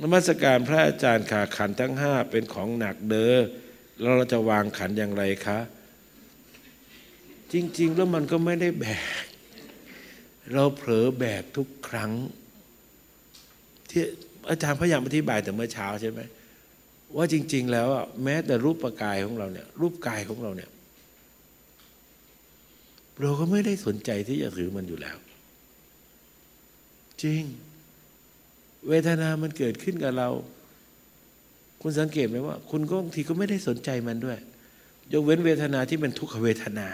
นมัสการพระอาจารย์ขาขันทั้งห้าเป็นของหนักเด้อแล้วเราจะวางขันอย่างไรคะ จริง ๆ แล้วมันก็ไม่ได้แบก เราเผลอแบกทุกครั้งที่อาจารย์พยายามอธิบายแต่เมื่อเช้าใช่ไหม ว่าจริง ๆ แล้วแม้แต่รูปปกายของเราเนี่ย รูปกายของเราเนี่ย เราก็ไม่ได้สนใจที่จะถือมันอยู่แล้ว จริง เวทนามันเกิดขึ้นกับเรา คุณสังเกตไหมว่า คุณก็บางทีก็ไม่ได้สนใจมันด้วย ยกเว้นเวทนาที่เป็นทุกขเวทนา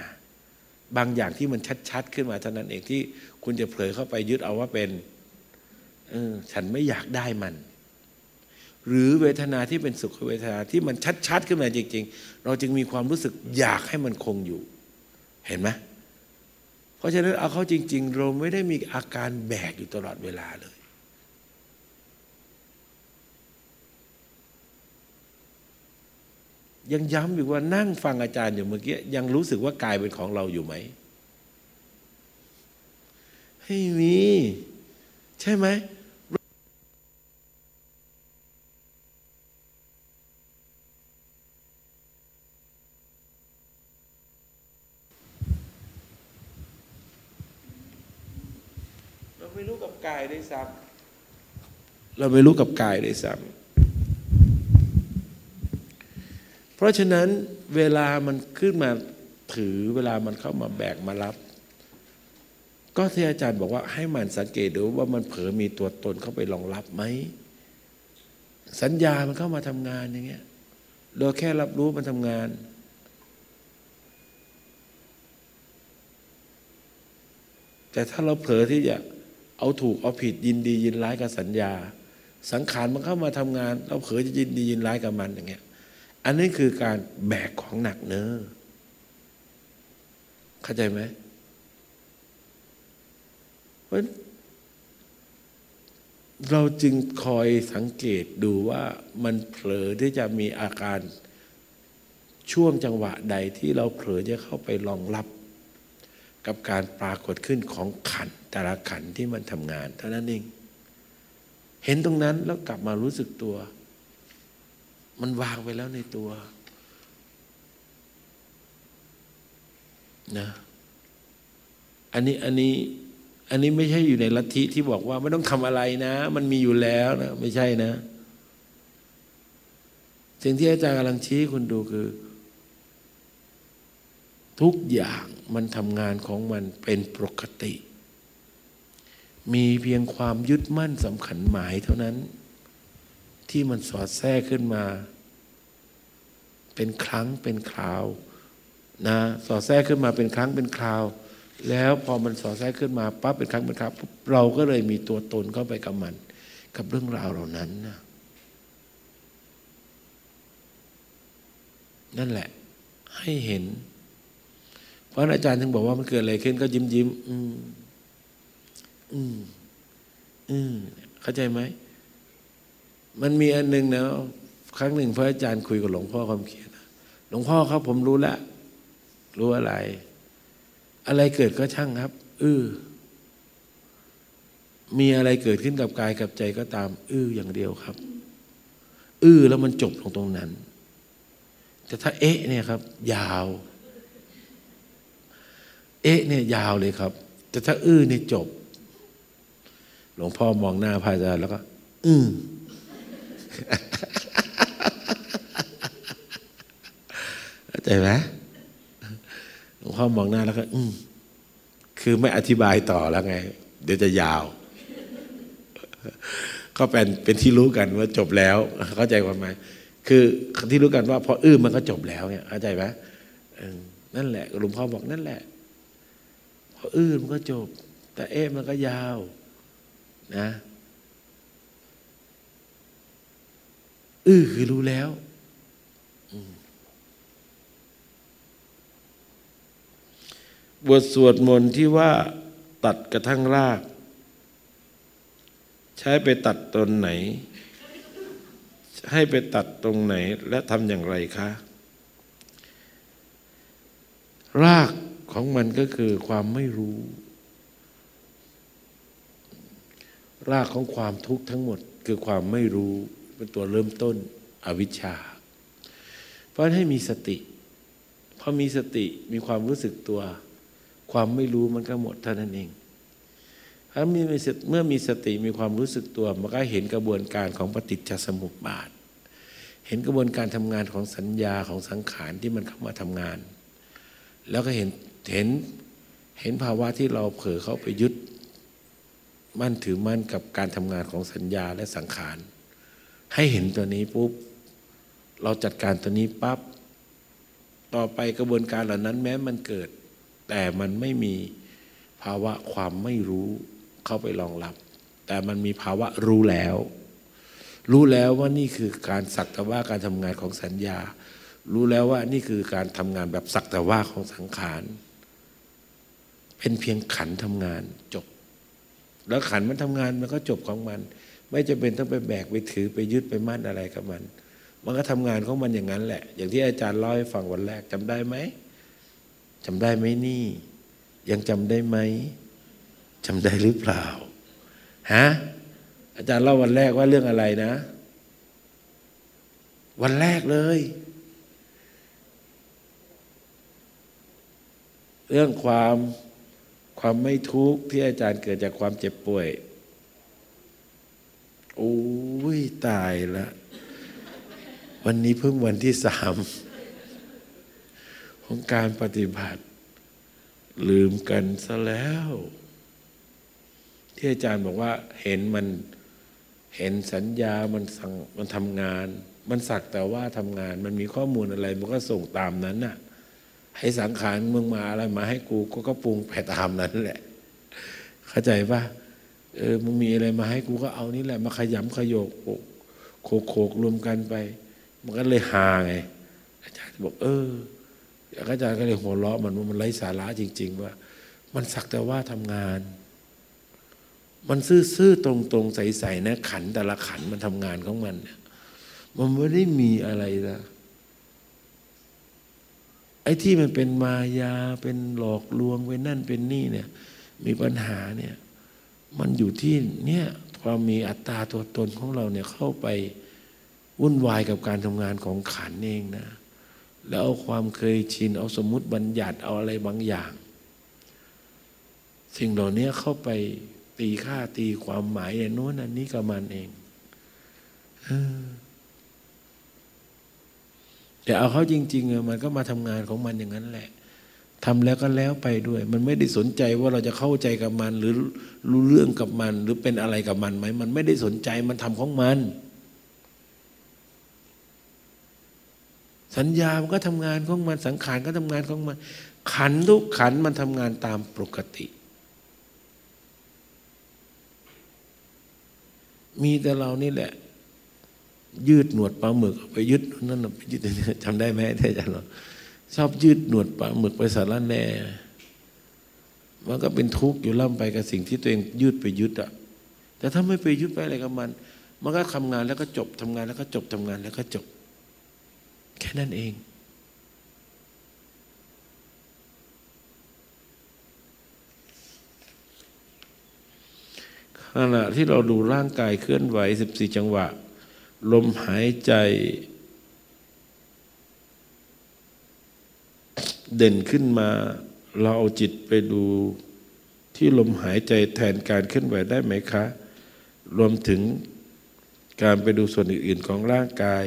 บางอย่างที่มันชัดๆขึ้นมาเท่านั้นเองที่คุณจะเผลอเข้าไปยึดเอาว่าเป็น เออ ฉันไม่อยากได้มัน หรือเวทนาที่เป็นสุขเวทนาที่มันชัดๆขึ้นมาจริง ๆ เราจึงมีความรู้สึกอยากให้มันคงอยู่ เห็นไหมเพราะฉะนั้นเอาเข้าจริง ๆ เราไม่ได้มีอาการแบกอยู่ตลอดเวลาเลย ยังย้ำอยู่ว่านั่งฟังอาจารย์อยู่เมื่อกี้ยังรู้สึกว่ากายเป็นของเราอยู่ไหมให้มีใช่ไหมเราไม่รู้ กายได้ซ้ำเราไม่รู้กับกายได้ซ้ราะฉะนั้นเวลามันขึ้นมาถือเวลามันเข้ามาแบกมารับ ก็ที่อาจารย์บอกว่าให้มันสังเกตดูว่ามันเผลอมีตัวตนเข้าไปรองรับไหมสัญญามันเข้ามาทำงานอย่างเงี้ยโดยแค่รับรู้มันทำงาน แต่ถ้าเราเผลอที่จะ เอาถูกเอาผิดยินดียินร้ายกับสัญญา สังขารมันเข้ามาทำงาน เราเผลอจะยินดียินร้ายกับมันอย่างเงี้ย อันนี้คือการแบกของหนักเนอเข้าใจไหมเพราะเราจึงคอยสังเกตดูว่ามันเผลอที่จะมีอาการช่วงจังหวะใดที่เราเผลอจะเข้าไปรองรับ กับการปรากฏขึ้นของขัน แต่ละขันที่มันทำงาน เท่านั้นเองเห็นตรงนั้นแล้วกลับมารู้สึกตัว มันวางไปแล้วในตัวนะอันนี้อันนี้อันนี้ไม่ใช่อยู่ในลัทธิที่บอกว่าไม่ต้องทำอะไรนะ มันมีอยู่แล้วนะไม่ใช่นะ สิ่งที่อาจารย์กำลังชี้คุณดูคือ ทุกอย่างมันทำงานของมันเป็นปกติ มีเพียงความยึดมั่นสำคัญหมายเท่านั้น ที่มันสอดแทรกขึ้นมา เป็นครั้งเป็นคราวนะสอดแทรกขึ้นมาเป็นครั้งเป็นคราว แล้วพอมันสอดแทรกขึ้นมาปั๊บเป็นครั้งเป็นคราวเราก็เลยมีตัวตนเข้าไปกับมัน กับเรื่องราวเหล่านั้นนะนั่นแหละ ให้เห็น เพราะอาจารย์ถึงบอกว่ามันเกิดอะไรขึ้นก็ยิ้มยิ้มอืม อืม อืม เข้าใจไหม มันมีอันหนึ่งนะครั้งหนึ่งพระอาจารย์คุยกับหลวงพ่อคำเขียนหลวงพ่อครับ ผมรู้แล้วรู้อะไร อะไรเกิดก็ช่างครับ อือมีอะไรเกิดขึ้นกับกายกับใจก็ตาม อื้ออย่างเดียวครับ อื้อแล้วมันจบลงตรงนั้น แต่ถ้าเอ๊ะเนี่ยครับ ยาว เอ๊ะเนี่ยยาวเลยครับ แต่ถ้าอื้อเนี่ยจบ หลวงพ่อมองหน้าพระอาจารย์แล้วก็ อือเข้าใจไหมหลวงพ่อมองหน้าแล้วก็ อืมคือไม่อธิบายต่อแล้วไง เดี๋ยวจะยาว ก็เป็นเป็นที่รู้กันว่าจบแล้ว เข้าใจความหมายคือที่รู้กันว่าพออื้อมันก็จบแล้วเนี่ยเข้าใจไหมนั่นแหละหลวงพ่อบอกนั่นแหละ พออื้อมันก็จบ แต่เอ๊ะมันก็ยาว นะอื้อคือรู้แล้วบทสวดมนต์ที่ว่า ตัดกระทั่งราก ใช้ไปตัดตนไหน ให้ไปตัดตรงไหน และทำอย่างไรคะ รากของมันก็คือความไม่รู้ รากของความทุกข์ทั้งหมด คือความไม่รู้เป็นตัวเริ่มต้นอวิชชา เพราะให้มีสติพอมีสติมีความรู้สึกตัว ความไม่รู้มันก็หมดเท่านั้นเองถ้ามีเมื่อมีสติมีความรู้สึกตัวมันก็เห็นกระบวนการของปฏิจจสมุปบาท เห็นกระบวนการทำงานของสัญญาของสังขารที่มันเข้ามาทำงาน แล้วก็เห็นเห็นเห็นภาวะที่เราเผลอเข้าไปยึด มั่นถือมั่นกับการทำงานของสัญญาและสังขาร ให้เห็นตัวนี้ปุ๊บ เราจัดการตัวนี้ปั๊บ ต่อไปกระบวนการเหล่านั้นแม้มันเกิด แต่มันไม่มีภาวะความไม่รู้เข้าไปรองรับ แต่มันมีภาวะรู้แล้ว รู้แล้วว่านี่คือการสักแต่ว่าการทำงานของสัญญา รู้แล้วว่านี่คือการทำงานแบบสักแต่ว่าของสังขาร เป็นเพียงขันทำงานจบ แล้วขันมันทำงานมันก็จบของมัน ไม่จะเป็นต้องไปแบกไปถือไปยึดไปมั่นอะไรกับมัน มันก็ทำงานของมันอย่างนั้นแหละ อย่างที่อาจารย์เล่าให้ฟังวันแรกจำได้ไหมจำได้ไหมนี่ ยังจำได้ไหมจำได้หรือเปล่าฮะอาจารย์เล่าวันแรกว่าเรื่องอะไรนะ วันแรกเลย เรื่องความ ความไม่ทุกข์ที่อาจารย์เกิดจากความเจ็บป่วย โอ้ยตายละวันนี้เพิ่งวันที่สามของการปฏิบัติ ลืมกันซะแล้ว ที่อาจารย์บอกว่าเห็นมันเห็นสัญญามันสั่งมันทำงาน มันสักแต่ว่าทำงาน มันมีข้อมูลอะไร มันก็ส่งตามนั้นน่ะ ให้สังขารมึงมาอะไรมาให้กูก็ก็ปรุงไปตามนั้นแหละ เข้าใจปะเออมึงมีอะไรมาให้กูก็เอานี่แหละ มาขยำขยโกโขกโขกรวมกันไป มันก็เลยหาไงอาจารย์บอก เอออาจารย์ก็เลยหัวเราะมันว่ามันไร้สาระจริง ๆ ว่า มันสักแต่ว่าทำงาน มันซื่อๆตรงๆใสๆนะขันแต่ละขันมันทำงานของมันเนี่ยมันไม่ได้มีอะไรนะ ไอ้ที่มันเป็นมายาเป็นหลอกลวงเป็นนั่นเป็นนี่เนี่ยมีปัญหาเนี่ยมันอยู่ที่เนี่ยความมีอัตตาตัวตนของเราเนี่ยเข้าไปวุ่นวายกับการทำงานของขันเองนะ แล้วเอาความเคยชินเอาสมมติบัญญัติเอาอะไรบางอย่าง สิ่งเหล่านี้เข้าไปตีค่าตีความหมายอย่างโน้นอันนี้กับมันเอง แต่เอาเขาจริงๆมันก็มาทำงานของมันอย่างนั้นแหละทำแล้วก็แล้วไปด้วย มันไม่ได้สนใจว่าเราจะเข้าใจกับมัน หรือรู้เรื่องกับมัน หรือเป็นอะไรกับมันไหมมันไม่ได้สนใจมันทำของมัน สัญญามันก็ทำงานของมันสังขารก็ทำงานของมัน ขันทุกขันมันทำงานตามปกติ มีแต่เรานี่แหละ ยืดหนวดปลาหมึกไปยึดนั่นไปยึดจำได้ไหมท่านอาจารย์ชอบยืดหนวดปลาหมึกไปสารแน่มันก็เป็นทุกข์อยู่ล่ำไปกับสิ่งที่ตัวเองยืดไปยึดอะแต่ถ้าไม่ไปยึดไปอะไรกับมัน มันก็ทำงานแล้วก็จบทำงานแล้วก็จบทำงานแล้วก็จบ แค่นั้นเอง ขณะที่เราดูร่างกายเคลื่อนไหว 14 จังหวะ ลมหายใจ เด่นขึ้นมา เราเอาจิตไปดูที่ลมหายใจแทนการเคลื่อนไหวได้ไหมคะ รวมถึงการไปดูส่วนอื่น ๆของร่างกาย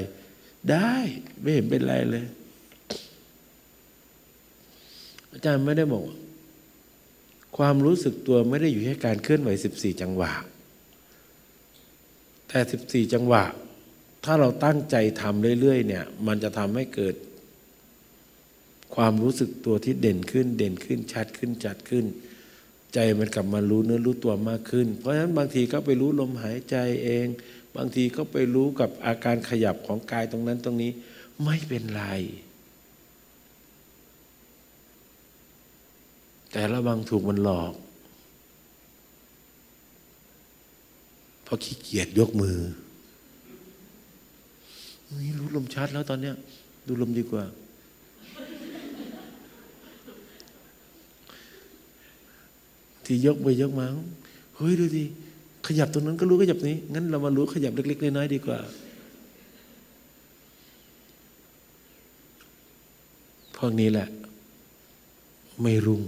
ได้ไม่เห็นเป็นไรเลย อาจารย์ไม่ได้บอก ความรู้สึกตัวไม่ได้อยู่แค่การเคลื่อนไหว 14 จังหวะแต่ 14 จังหวะ ถ้าเราตั้งใจทำเรื่อยๆเนี่ย มันจะทำให้เกิด ความรู้สึกตัวที่เด่นขึ้น เด่นขึ้นชัดขึ้นจัดขึ้น ใจมันกลับมารู้เนื้อรู้ตัวมากขึ้น เพราะฉะนั้นบางทีก็ไปรู้ลมหายใจเอง บางทีก็ไปรู้กับอาการขยับของกายตรงนั้นตรงนี้ ไม่เป็นไร แต่ระวังถูกมันหลอกเพราะขี้เกียจยกมือ นี่รู้ลมชัดแล้วตอนเนี้ย ดูลมดีกว่า ที่ยกไปยกมาเฮ้ยดูดิขยับตรงนั้นก็รู้ขยับนี้ งั้นเรามารู้ขยับเล็กๆน้อยๆดีกว่า พวกนี้แหละ ไม่รุ่ง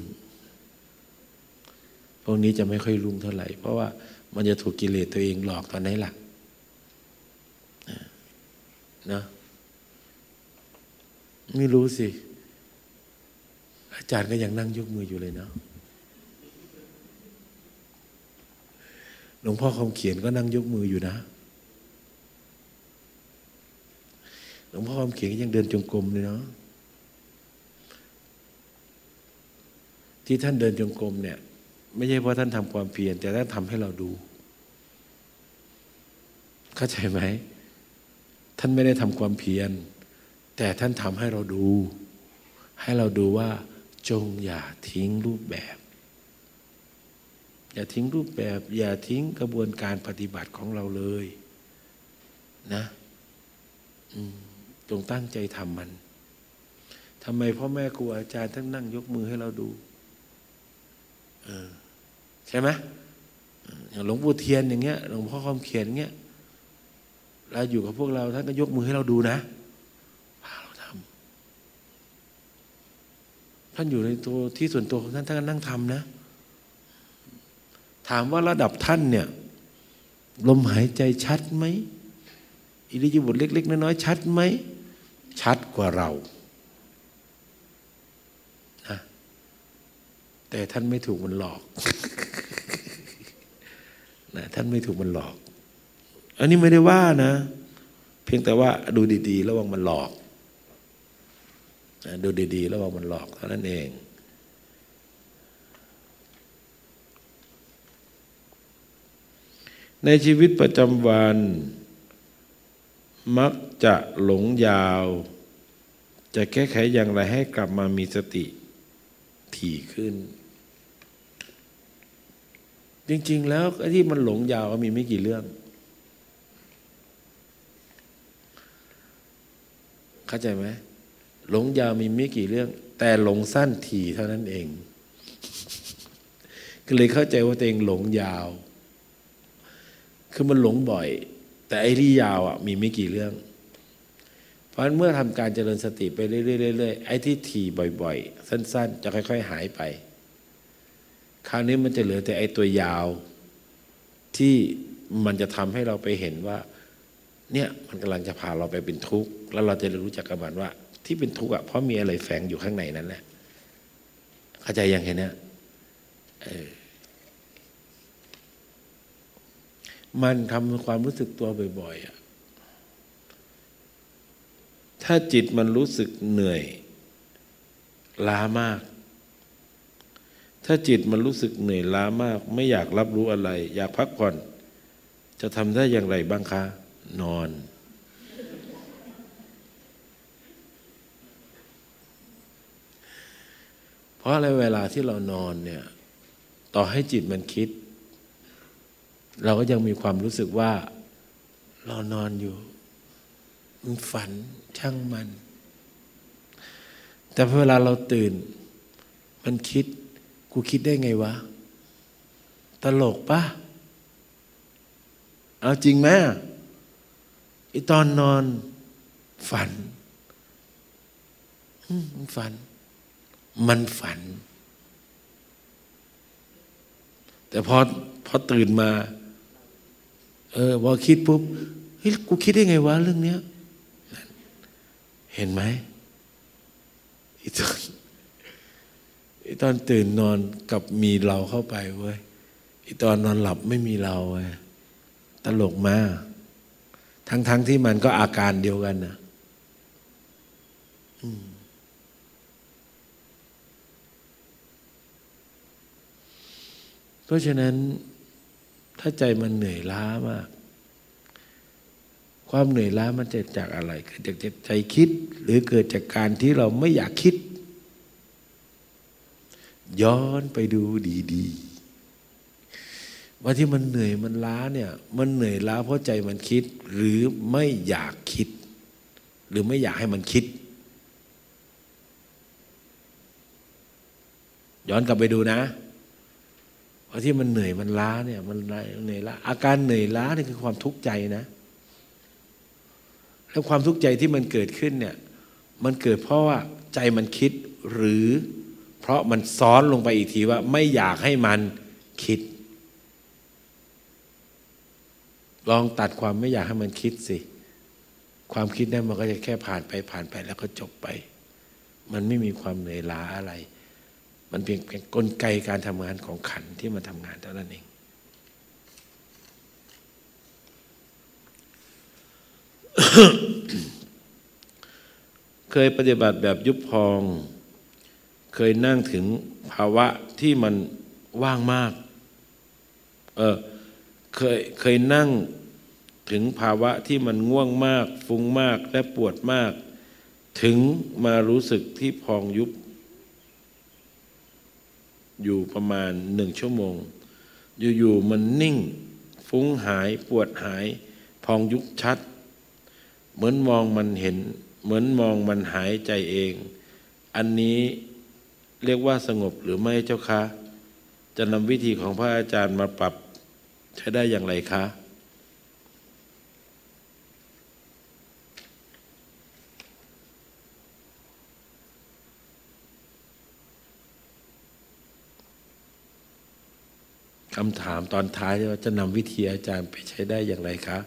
พวกนี้จะไม่ค่อยรุ่งเท่าไหร่ เพราะว่ามันจะถูกกิเลสตัวเองหลอกตอนไหนล่ะ นะไม่รู้สิ อาจารย์ก็ยังนั่งยกมืออยู่เลยเนาะหลวงพ่อคำเขียนก็นั่งยกมืออยู่นะหลวงพ่อคำเขียนยังเดินจงกรมเลยเนาะที่ท่านเดินจงกรมเนี่ย ไม่ใช่เพราะท่านทำความเพียรแต่ท่านทำให้เราดู เข้าใจไหม ท่านไม่ได้ทำความเพียร แต่ท่านทำให้เราดู ให้เราดูว่าจงอย่าทิ้งรูปแบบ อย่าทิ้งรูปแบบ อย่าทิ้งกระบวนการปฏิบัติของเราเลยนะจงตั้งใจทำมันทำไมพ่อแม่ครูอาจารย์ท่านนั่งยกมือให้เราดูใช่ไหมอย่างหลวงปู่เทียนอย่างเงี้ยหลวงพ่อคำเขียนอย่างเงี้ย เราอยู่กับพวกเราท่านก็ยกมือให้เราดูนะพาเราทำท่านอยู่ในตัวที่ส่วนตัวของท่านท่านก็นั่งทำนะ ถามว่าระดับท่านเนี่ย ลมหายใจชัดไหมอิริยาบถเล็ก ๆ น้อยๆชัดไหม ชัดกว่าเราแต่ท่านไม่ถูกมันหลอกนะท่านไม่ถูกมันหลอก อันนี้ไม่ได้ว่านะ เพียงแต่ว่าดูดีๆ ระวังมันหลอก ดูดีๆ ระวังมันหลอกเท่านั้นเองในชีวิตประจำวัน มักจะหลงยาว จะแก้ไขอย่างไรให้กลับมามีสติถี่ขึ้น จริง ๆ แล้วไอ้ที่มันหลงยาวมีไม่กี่เรื่อง เข้าใจไหมหลงยาวมีไม่กี่เรื่อง แต่หลงสั้นถี่เท่านั้นเอง ก็เลยเข้าใจว่าตัวเองหลงยาว คือมันหลงบ่อย แต่ไอ้ที่ยาวอะมีไม่กี่เรื่อง เพราะฉะนั้นเมื่อทำการเจริญสติไปเรื่อยๆๆไอ้ที่ถี่บ่อย ๆ สั้น ๆ จะค่อย ๆ หายไป คราวนี้มันจะเหลือแต่ไอ้ตัวยาว ที่มันจะทำให้เราไปเห็นว่า เนี่ยมันกำลังจะพาเราไปเป็นทุกข์ แล้วเราจะรู้จักกับมันว่า ที่เป็นทุกข์อะเพราะมีอะไรแฝงอยู่ข้างในนั้นแหละเข้าใจยังไงเนี่ยมันทำความรู้สึกตัวบ่อยๆอะถ้าจิตมันรู้สึกเหนื่อย ล้ามาก ถ้าจิตมันรู้สึกเหนื่อยล้ามาก ไม่อยากรับรู้อะไร อยากพักผ่อน จะทำได้อย่างไรบ้างคะ นอน เพราะอะไรเวลาที่เรานอนเนี่ย ต่อให้จิตมันคิด เราก็ยังมีความรู้สึกว่า เรานอนอยู่มันฝันช่างมัน แต่พอเวลาเราตื่น มันคิด กูคิดได้ไงวะ ตลกปะเอาจริงไหมไอตอนนอนฝัน มันฝัน มันฝัน แต่พอพอตื่นมา เออพอคิดปุ๊บเฮ้ยกูคิดได้ไงวะเรื่องเนี้ยเห็นไหมไอตอนไอตอนตื่นนอนกับมีเราเข้าไปเว้ยไอตอนนอนหลับไม่มีเราเว้ยตลกมาก ทั้งๆทที่มันก็อาการเดียวกันนะอืมเพ ราะฉะนั้นถ้าใจมันเหนื่อยล้ามาก ความเหนื่อยล้ามันเกิดจากอะไร เกิดจากใจคิด หรือเกิดจากการที่เราไม่อยากคิด ย้อนไปดูดีๆว่าที่มันเหนื่อยมันล้าเนี่ย มันเหนื่อยล้าเพราะใจมันคิด หรือไม่อยากคิด หรือไม่อยากให้มันคิด ย้อนกลับไปดูนะ ว่าที่มันเหนื่อยมันล้าเนี่ยมันเหนื่อยล้าอาการเหนื่อยล้านี่คือความทุกข์ใจนะ แล้วความทุกข์ใจที่มันเกิดขึ้นเนี่ย มันเกิดเพราะว่าใจมันคิดหรือ เพราะมันซ้อนลงไปอีกทีว่าไม่อยากให้มันคิด ลองตัดความไม่อยากให้มันคิดสิ ความคิดนั้นมันก็จะแค่ผ่านไปผ่านไปแล้วก็จบไป มันไม่มีความเหนื่อยล้าอะไร มันเพียงเป็นกลไกการทำงานของขันที่มันทำงานเท่านั้นเองเคยปฏิบัติแบบยุบพอง เคยนั่งถึงภาวะที่มันว่างมาก เออ เคย เคยนั่งถึงภาวะที่มันง่วงมาก ฟุ้งมากและปวดมาก ถึงมารู้สึกที่พองยุบ อยู่ประมาณหนึ่งชั่วโมง อยู่ๆมันนิ่ง ฟุ้งหายปวดหาย พองยุบชัด เหมือนมองมันเห็น เหมือนมองมันหายใจเอง อันนี้เรียกว่าสงบหรือไม่เจ้าคะ จะนำวิธีของพระอาจารย์มาปรับใช้ได้อย่างไรคะ คำถามตอนท้ายว่าจะนำวิธีอาจารย์ไปใช้ได้อย่างไรคะ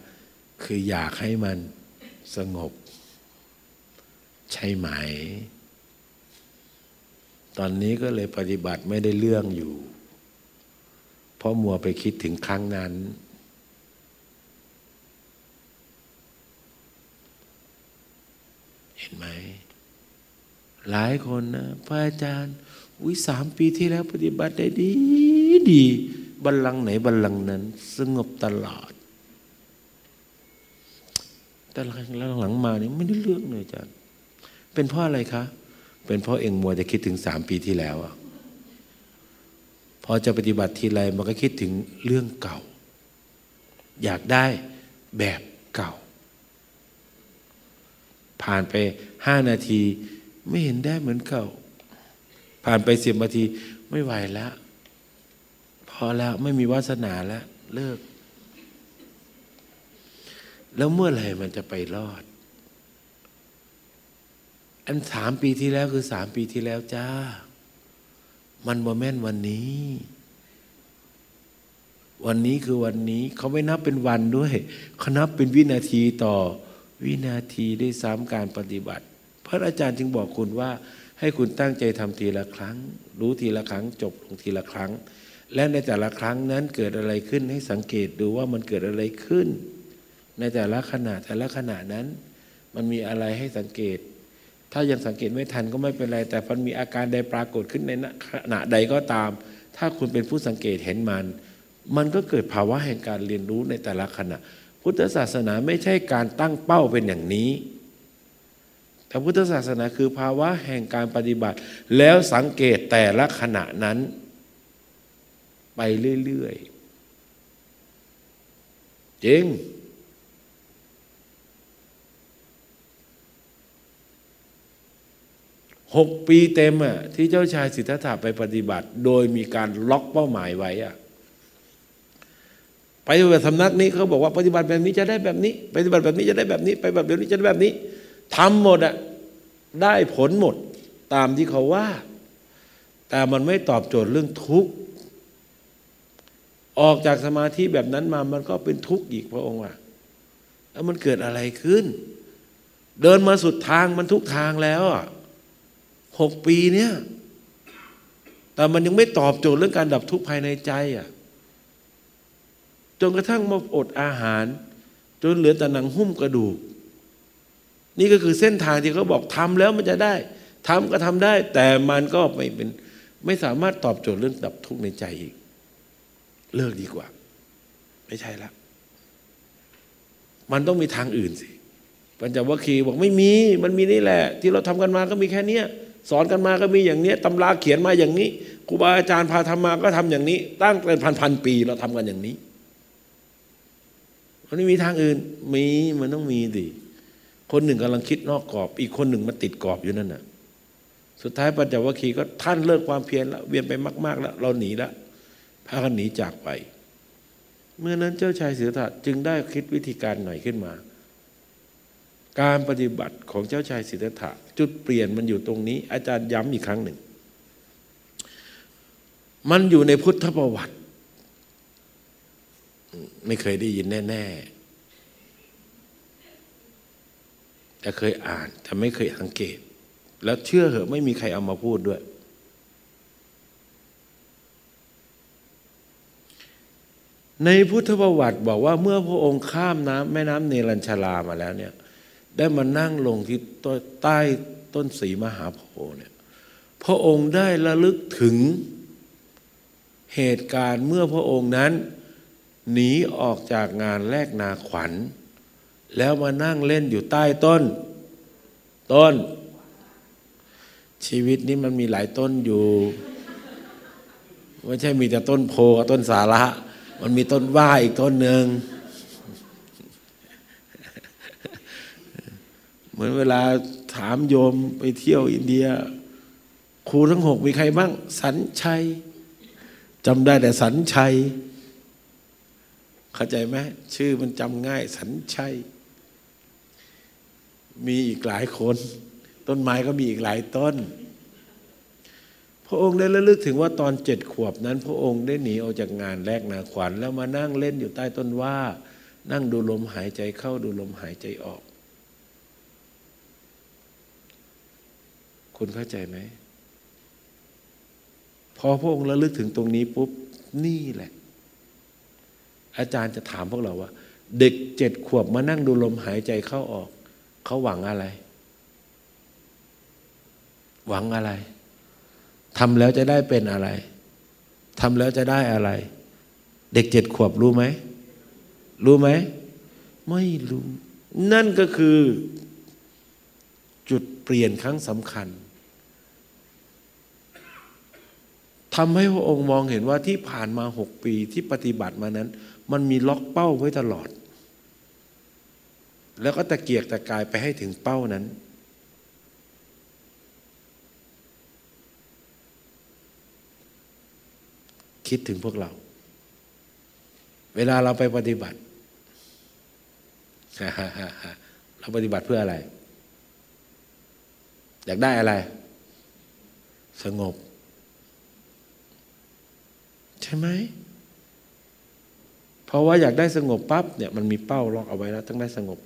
คืออยากให้มันสงบ ใช่ไหม ตอนนี้ก็เลยปฏิบัติไม่ได้เรื่องอยู่ เพราะมัวไปคิดถึงครั้งนั้น เห็นไหม หลายคนนะพระอาจารย์อุ้ยสามปีที่แล้วปฏิบัติได้ดีดี บัลลังก์ไหนบัลลังก์นั้น สงบตลอด แต่หลังๆมานี่ไม่ได้เรื่องเลยอาจารย์เป็นเพราะอะไรคะ เป็นเพราะเองมัวจะคิดถึงสามปีที่แล้วอะพอจะปฏิบัติทีไรมันก็คิดถึงเรื่องเก่า อยากได้แบบเก่า ผ่านไปห้านาที ไม่เห็นได้เหมือนเก่า ผ่านไปสิบนาทีไม่ไหวแล้ว อแล้วไม่มีวาสนาแล้วเลิก แล้วเมื่อไหร่มันจะไปรอด อันสามปีที่แล้วคือสามปีที่แล้วจ้า มันบ่แม่นวันนี้ วันนี้คือวันนี้ เขาไม่นับเป็นวันด้วยเขานับเป็นวินาทีต่อ วินาทีได้ซ้ำการปฏิบัติ พระอาจารย์จึงบอกคุณว่าให้คุณตั้งใจทำทีละครั้ง รู้ทีละครั้ง จบลงทีละครั้ง และในแต่ละครั้งนั้นเกิดอะไรขึ้นให้สังเกตดูว่ามันเกิดอะไรขึ้น ในแต่ละขณะแต่ละขณะนั้น มันมีอะไรให้สังเกต ถ้ายังสังเกตไม่ทันก็ไม่เป็นไร แต่มันมีอาการใดปรากฏขึ้นในขณะใดก็ตาม ถ้าคุณเป็นผู้สังเกตเห็นมัน มันก็เกิดภาวะแห่งการเรียนรู้ในแต่ละขณะ พุทธศาสนาไม่ใช่การตั้งเป้าเป็นอย่างนี้แต่พุทธศาสนาคือภาวะแห่งการปฏิบัติ แล้วสังเกตแต่ละขณะนั้น ไปเรื่อยๆจริงหกปีเต็มอะที่เจ้าชายสิทธัตถะไปปฏิบัติ โดยมีการล็อกเป้าหมายไว้อะไปแบบสำนักนี้เขาบอกว่าปฏิบัติแบบนี้จะได้แบบนี้ ปฏิบัติแบบนี้จะได้แบบนี้ ไปแบบเดียวนี้จะได้แบบนี้ทำหมดอะได้ผลหมดตามที่เขาว่า แต่มันไม่ตอบโจทย์เรื่องทุกข์ ออกจากสมาธิแบบนั้นมามันก็เป็นทุกข์อีกพระองค์ว่าแล้วมันเกิดอะไรขึ้น เดินมาสุดทางมันทุกทางแล้วอะหกปีเนี่ย แต่มันยังไม่ตอบโจทย์เรื่องการดับทุกข์ภายในใจอะจนกระทั่งมาอดอาหาร จนเหลือแต่หนังหุ้มกระดูก นี่ก็คือเส้นทางที่เขาบอกทำแล้วมันจะได้ทำก็ทำได้ แต่มันก็ไม่เป็นไม่สามารถตอบโจทย์เรื่องดับทุกข์ในใจอีก เลิกดีกว่า ไม่ใช่ละ มันต้องมีทางอื่นสิปัญจวัคคีย์บอกไม่มี มันมีนี่แหละ ที่เราทำกันมาก็มีแค่เนี้ยสอนกันมาก็มีอย่างนี้ตำราเขียนมาอย่างนี้ครูบาอาจารย์พาทำมาก็ทำอย่างนี้ ตั้งเป็นพันพันปีเราทำกันอย่างนี้มันไม่มีทางอื่นมีมันต้องมีดิคนหนึ่งกำลังคิดนอกกรอบ อีกคนหนึ่งมาติดกรอบอยู่นั่นน่ะ สุดท้ายปัญจวัคคีย์ก็ท่านเลิกความเพียรแล้วเวียนไปมาก ๆ แล้ว เราหนีแล้ว พากันหนีจากไป เมื่อนั้นเจ้าชายเสือถะจึงได้คิดวิธีการหน่อยขึ้นมา การปฏิบัติของเจ้าชายสิทธัตถะจุดเปลี่ยนมันอยู่ตรงนี้ อาจารย์ย้ำอีกครั้งหนึ่ง มันอยู่ในพุทธประวัติ ไม่เคยได้ยินแน่ ๆแต่เคยอ่านแต่ไม่เคยสังเกต แล้วเชื่อเหอะไม่มีใครเอามาพูดด้วย ในพุทธประวัติบอกว่าเมื่อพระองค์ข้ามน้ำแม่น้ำเนรัญชลามาแล้วเนี่ย ได้มานั่งลงที่ใต้ต้นสีมหาโพธิ์เนี่ย พระองค์ได้ระลึกถึงเหตุการณ์เมื่อพระองค์นั้น หนีออกจากงานแลกนาขวัญ แล้วมานั่งเล่นอยู่ใต้ต้น ต้น ชีวิตนี้มันมีหลายต้นอยู่ ไม่ใช่มีแต่ต้นโพกับต้นสาระ มันมีต้นว่าอีกต้นหนึ่งเหมือนเวลาถามโยมไปเที่ยวอินเดีย ครูทั้งหกมีใครบ้าง สันชัยจำได้แต่สันชัย เข้าใจไหมชื่อมันจำง่าย สันชัย มีอีกหลายคน ต้นไม้ก็มีอีกหลายต้น ระองค์ได้ระลึกถึงว่าตอนเจ็ดขวบนั้น พระองค์ได้หนีออกจากงานแรกนาขวัญแล้วมานั่งเล่นอยู่ใต้ต้นว่า นั่งดูลมหายใจเข้าดูลมหายใจออก คุณเข้าใจไหมพอพระองค์ระลึกถึงตรงนี้ปุ๊บนี่แหละ อาจารย์จะถามพวกเราว่า เด็กเจ็ดขวบมานั่งดูลมหายใจเข้าออก เขาหวังอะไร หวังอะไร ทำแล้วจะได้เป็นอะไรทำแล้วจะได้อะไร เด็กเจ็ดขวบรู้ไหม รู้ไหม ไม่รู้ นั่นก็คือ จุดเปลี่ยนครั้งสำคัญทำให้พระองค์มองเห็นว่าที่ผ่านมาหกปีที่ปฏิบัติมานั้น มันมีล็อกเป้าไว้ตลอด แล้วก็ตะเกียกตะกายไปให้ถึงเป้านั้น คิดถึงพวกเรา เวลาเราไปปฏิบัติเราปฏิบัติเพื่ออะไร อยากได้อะไร สงบ ใช่ไหมเพราะว่าอยากได้สงบปั๊บเนี่ยมันมีเป้าล็อกเอาไว้แล้วต้องได้สงบ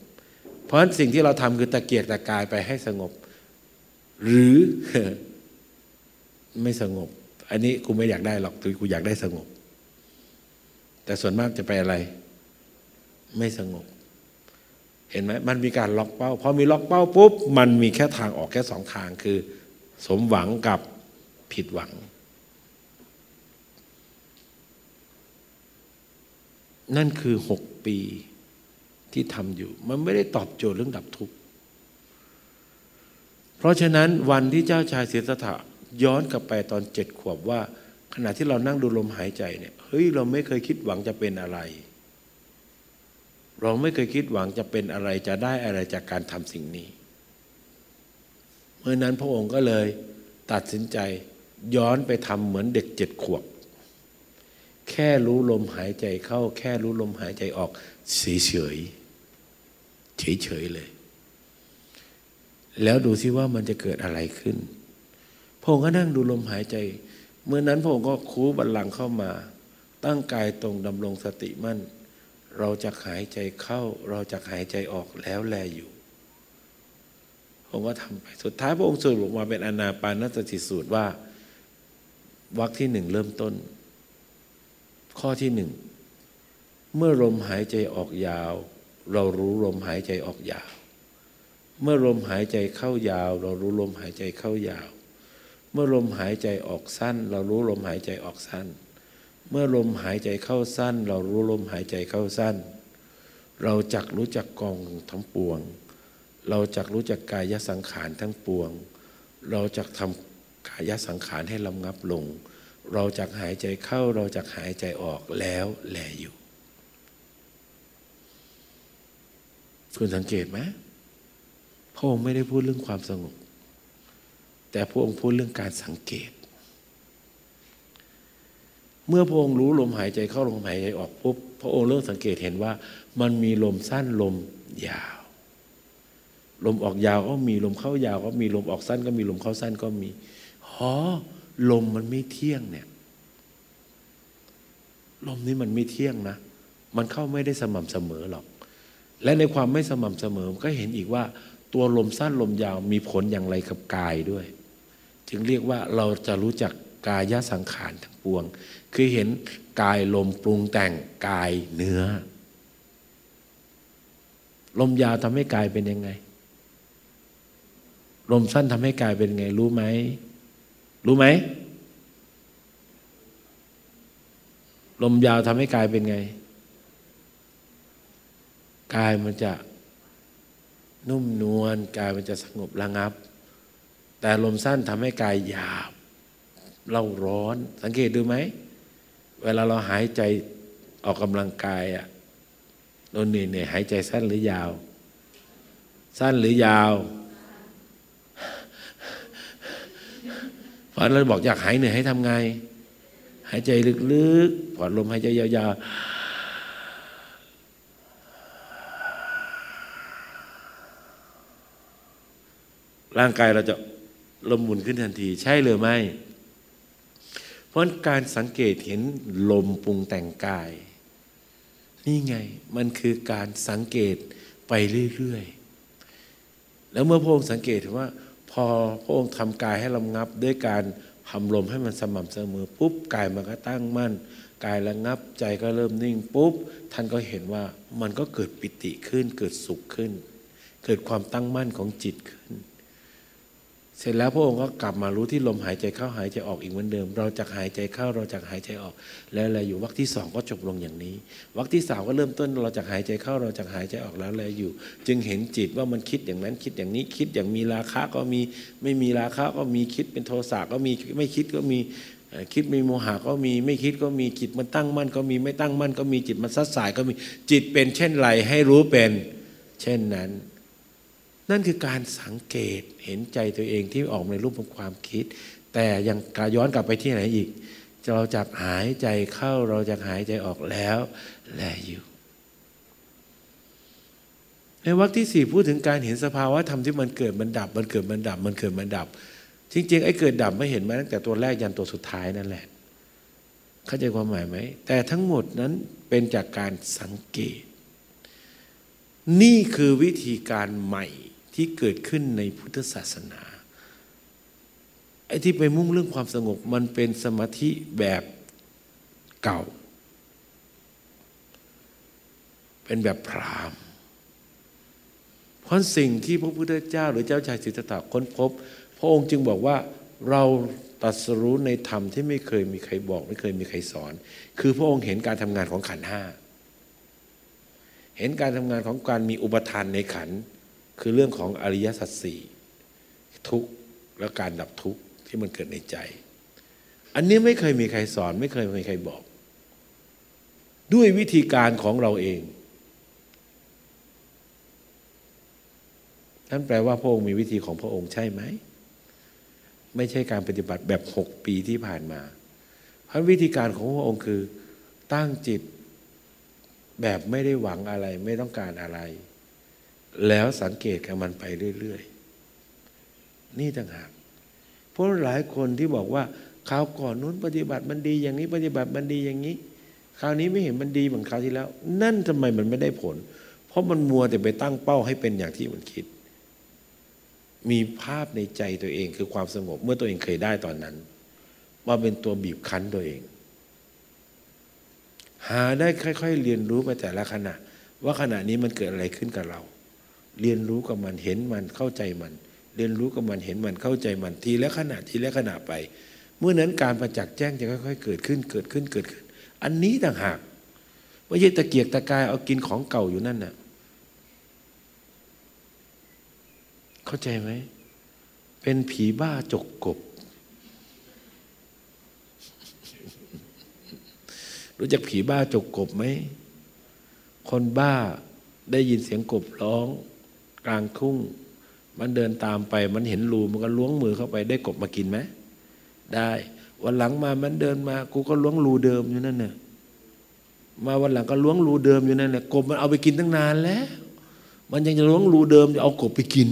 เพราะฉะนั้นสิ่งที่เราทำคือตะเกียกตะกายไปให้สงบ หรือไม่สงบ อันนี้กูไม่อยากได้หรอกคือกูอยากได้สงบ แต่ส่วนมากจะไปอะไร ไม่สงบ เห็นไหมมันมีการล็อกเป้าพอมีล็อกเป้าปุ๊บมันมีแค่ทางออกแค่สองทางคือ สมหวังกับผิดหวัง นั่นคือหกปีที่ทำอยู่ มันไม่ได้ตอบโจทย์เรื่องดับทุกข์เพราะฉะนั้นวันที่เจ้าชายเสียสถะ ย้อนกลับไปตอนเจ็ดขวบว่า ขณะที่เรานั่งดูลมหายใจเนี่ยเฮ้ยเราไม่เคยคิดหวังจะเป็นอะไร เราไม่เคยคิดหวังจะเป็นอะไรจะได้อะไรจากการทำสิ่งนี้เมื่อนั้นพระองค์ก็เลยตัดสินใจย้อนไปทำเหมือนเด็กเจ็ดขวบ แค่รู้ลมหายใจเข้า แค่รู้ลมหายใจออกเฉยเฉยเฉยเฉยเลย แล้วดูซิว่ามันจะเกิดอะไรขึ้น ระองค์ก็นั่งดูลมหายใจ เมื่อนั้นพระองค์ก็คูบัลลังเข้ามา ตั้งกายตรงดำรงสติมั่น เราจะหายใจเข้า เราจะหายใจออกแล้วแลอยู่พระองก็ทำไปสุดท้ายพระองค์สรุปมาเป็นอนาปานสติสูตรว่าวรรคที่หนึ่งเริ่มต้น ข้อที่หนึ่งเมื่อลมหายใจออกยาว เรารู้ลมหายใจออกยาว เมื่อลมหายใจเข้ายาว เรารู้ลมหายใจเข้ายาว เมื่อลมหายใจออกสั้น เรารู้ลมหายใจออกสั้น เมื่อลมหายใจเข้าสั้น เรารู้ลมหายใจเข้าสั้น เราจักรู้จักกองทั้งปวง เราจักรู้จักกายสังขารทั้งปวง เราจักทำกายสังขารให้ลำงับลง เราจักหายใจเข้าเราจักหายใจออกแล้วแลอยู่ คุณสังเกตไหมพระองค์ไม่ได้พูดเรื่องความสงบ แต่พระองค์พูดเรื่องการสังเกต เมื่อพระองค์รู้ลมหายใจเข้าลมหายใจออกปุ๊บพระองค์เริ่มสังเกตเห็นว่า มันมีลมสั้นลมยาว ลมออกยาวก็มีลมเข้ายาวก็มีลมออกสั้นก็มีลมเข้าสั้นก็มีอ๋อลมมันไม่เที่ยงเนี่ย ลมนี้มันไม่เที่ยงนะ มันเข้าไม่ได้สม่ำเสมอหรอก และในความไม่สม่ำเสมอก็เห็นอีกว่า ตัวลมสั้นลมยาวมีผลอย่างไรกับกายด้วย จึงเรียกว่าเราจะรู้จักกายสังขารทั้งปวง คือเห็นกายลมปรุงแต่งกายเนื้อ ลมยาวทำให้กายเป็นยังไง ลมสั้นทำให้กายเป็นไง รู้ไหม รู้ไหม ลมยาวทำให้กายเป็นไง กายมันจะนุ่มนวลกายมันจะสงบระงับ แต่ลมสั้นทำให้กายหยาบเราร้อน สังเกตดูไหม เวลาเราหายใจออกกำลังกายอะเราเหนื่อยเหนื่อยหายใจสั้นหรือยาว สั้นหรือยาวพอเราบอกอยากหายเหนื่อยให้ทำไง หายใจลึกๆปล่อยลมหายใจยาวๆร่างกายเราจะ ลมหมุนขึ้นทันที ใช่หรือไม่ เพราะการสังเกตเห็นลมปรุงแต่งกาย นี่ไงมันคือการสังเกตไปเรื่อยๆ แล้วเมื่อพระองค์สังเกตว่า พอพระองค์ทำกายให้ลำงับด้วยการทำลมให้มันสม่ำเสมอปุ๊บกายมันก็ตั้งมั่นกายระงับใจก็เริ่มนิ่งปุ๊บท่านก็เห็นว่ามันก็เกิดปิติขึ้น เกิดสุขขึ้น เกิดความตั้งมั่นของจิตขึ้น เสร็จแล้วพระองค์ก็กลับมารู้ที่ลมหายใจเข้าหายใจออกอีกเหมือนเดิม เราจะหายใจเข้าเราจะหายใจออก แล้วอะไรอยู่วรรคที่สองก็จบลงอย่างนี้วรรคที่สามก็เริ่มต้นเราจะหายใจเข้าเราจะหายใจออกแล้วอะไรอยู่ จึงเห็นจิตว่ามันคิดอย่างนั้นคิดอย่างนี้คิดอย่างมีราคะก็มีไม่มีราคะก็มีคิดเป็นโทสะก็มีไม่คิดก็มีคิดมีโมหะก็มีไม่คิดก็มีจิตมันตั้งมั่นก็มีไม่ตั้งมั่นก็มีจิตมันซัดสายก็มีจิตเป็นเช่นไรให้รู้เป็น เช่นนั้น นั่นคือการสังเกตเห็นใจตัวเองที่ออกในรูปของความคิด แต่ยังการย้อนกลับไปที่ไหนอีก เราจะหายใจเข้าเราจะหายใจออกแล้วแลอยู่ในวรรคที่สี่พูดถึงการเห็นสภาวะธรรมที่มันเกิดมันดับ มันเกิดมันดับ มันเกิดมันดับ จริงๆไอ้เกิดดับไม่เห็นมาตั้งแต่ตัวแรกยันตัวสุดท้ายนั่นแหละ เข้าใจความหมายไหม แต่ทั้งหมดนั้นเป็นจากการสังเกต นี่คือวิธีการใหม่ ที่เกิดขึ้นในพุทธศาสนาไอ้ที่ไปมุ่งเรื่องความสงบมันเป็นสมาธิแบบเก่า เป็นแบบพรามเพราะสิ่งที่พระพุทธเจ้า หรือเจ้าชายสิทธัตถะค้นพบ พระองค์จึงบอกว่าเราตรัสรู้ในธรรมที่ไม่เคยมีใครบอก ไม่เคยมีใครสอน คือพระองค์เห็นการทำงานของขันห้าเห็นการทำงานของการมีอุปทานในขัน คือเรื่องของอริยสัจสี่ทุกข์และการดับทุกข์ที่มันเกิดในใจ อันนี้ไม่เคยมีใครสอน ไม่เคยมีใครบอก ด้วยวิธีการของเราเองนั่นแปลว่าพระองค์มีวิธีของพระองค์ใช่ไหม ไม่ใช่การปฏิบัติแบบหกปีที่ผ่านมา เพราะวิธีการของพระองค์คือตั้งจิตแบบไม่ได้หวังอะไร ไม่ต้องการอะไร แล้วสังเกตกับมันไปเรื่อยๆ นี่ต่างหากเพราะหลายคนที่บอกว่าคราวก่อนนู้นปฏิบัติมันดีอย่างนี้ปฏิบัติมันดีอย่างนี้ คราวนี้ไม่เห็นมันดีเหมือนคราวที่แล้ว นั่นทำไมมันไม่ได้ผล เพราะมันมัวแต่ไปตั้งเป้าให้เป็นอย่างที่มันคิด มีภาพในใจตัวเองคือความสงบเมื่อตัวเองเคยได้ตอนนั้น มาเป็นตัวบีบคั้นตัวเอง หาได้ค่อย ๆ เรียนรู้ไปแต่ละขณะ ว่าขณะนี้มันเกิดอะไรขึ้นกับเรา เรียนรู้กับมันเห็นมันเข้าใจมัน เรียนรู้กับมันเห็นมันเข้าใจมันทีละขณะทีละขณะไป เมื่อนั้นการประจักษ์แจ้งจะค่อยๆเกิดขึ้นเกิดขึ้นเกิดขึ้น อันนี้ต่างหากไม่ใช่ตะเกียกตะกายเอากินของเก่าอยู่นั่นน่ะเข้าใจไหมเป็นผีบ้าจกกบ รู้จักผีบ้าจกกบไหมคนบ้าได้ยินเสียงกบร้อง กลางทุ่ง มันเดินตามไป มันเห็นรูมันก็ล้วงมือเข้าไปได้กบมากินไหมได้วันหลังมามันเดินมา กูก็ล้วงรูเดิมอยู่นั่นน่ะมาวันหลังก็ล้วงรูเดิมอยู่นั่นแหละกบมันเอาไปกินตั้งนานแล้ว มันยังจะล้วงรูเดิมจะเอากบไปกิน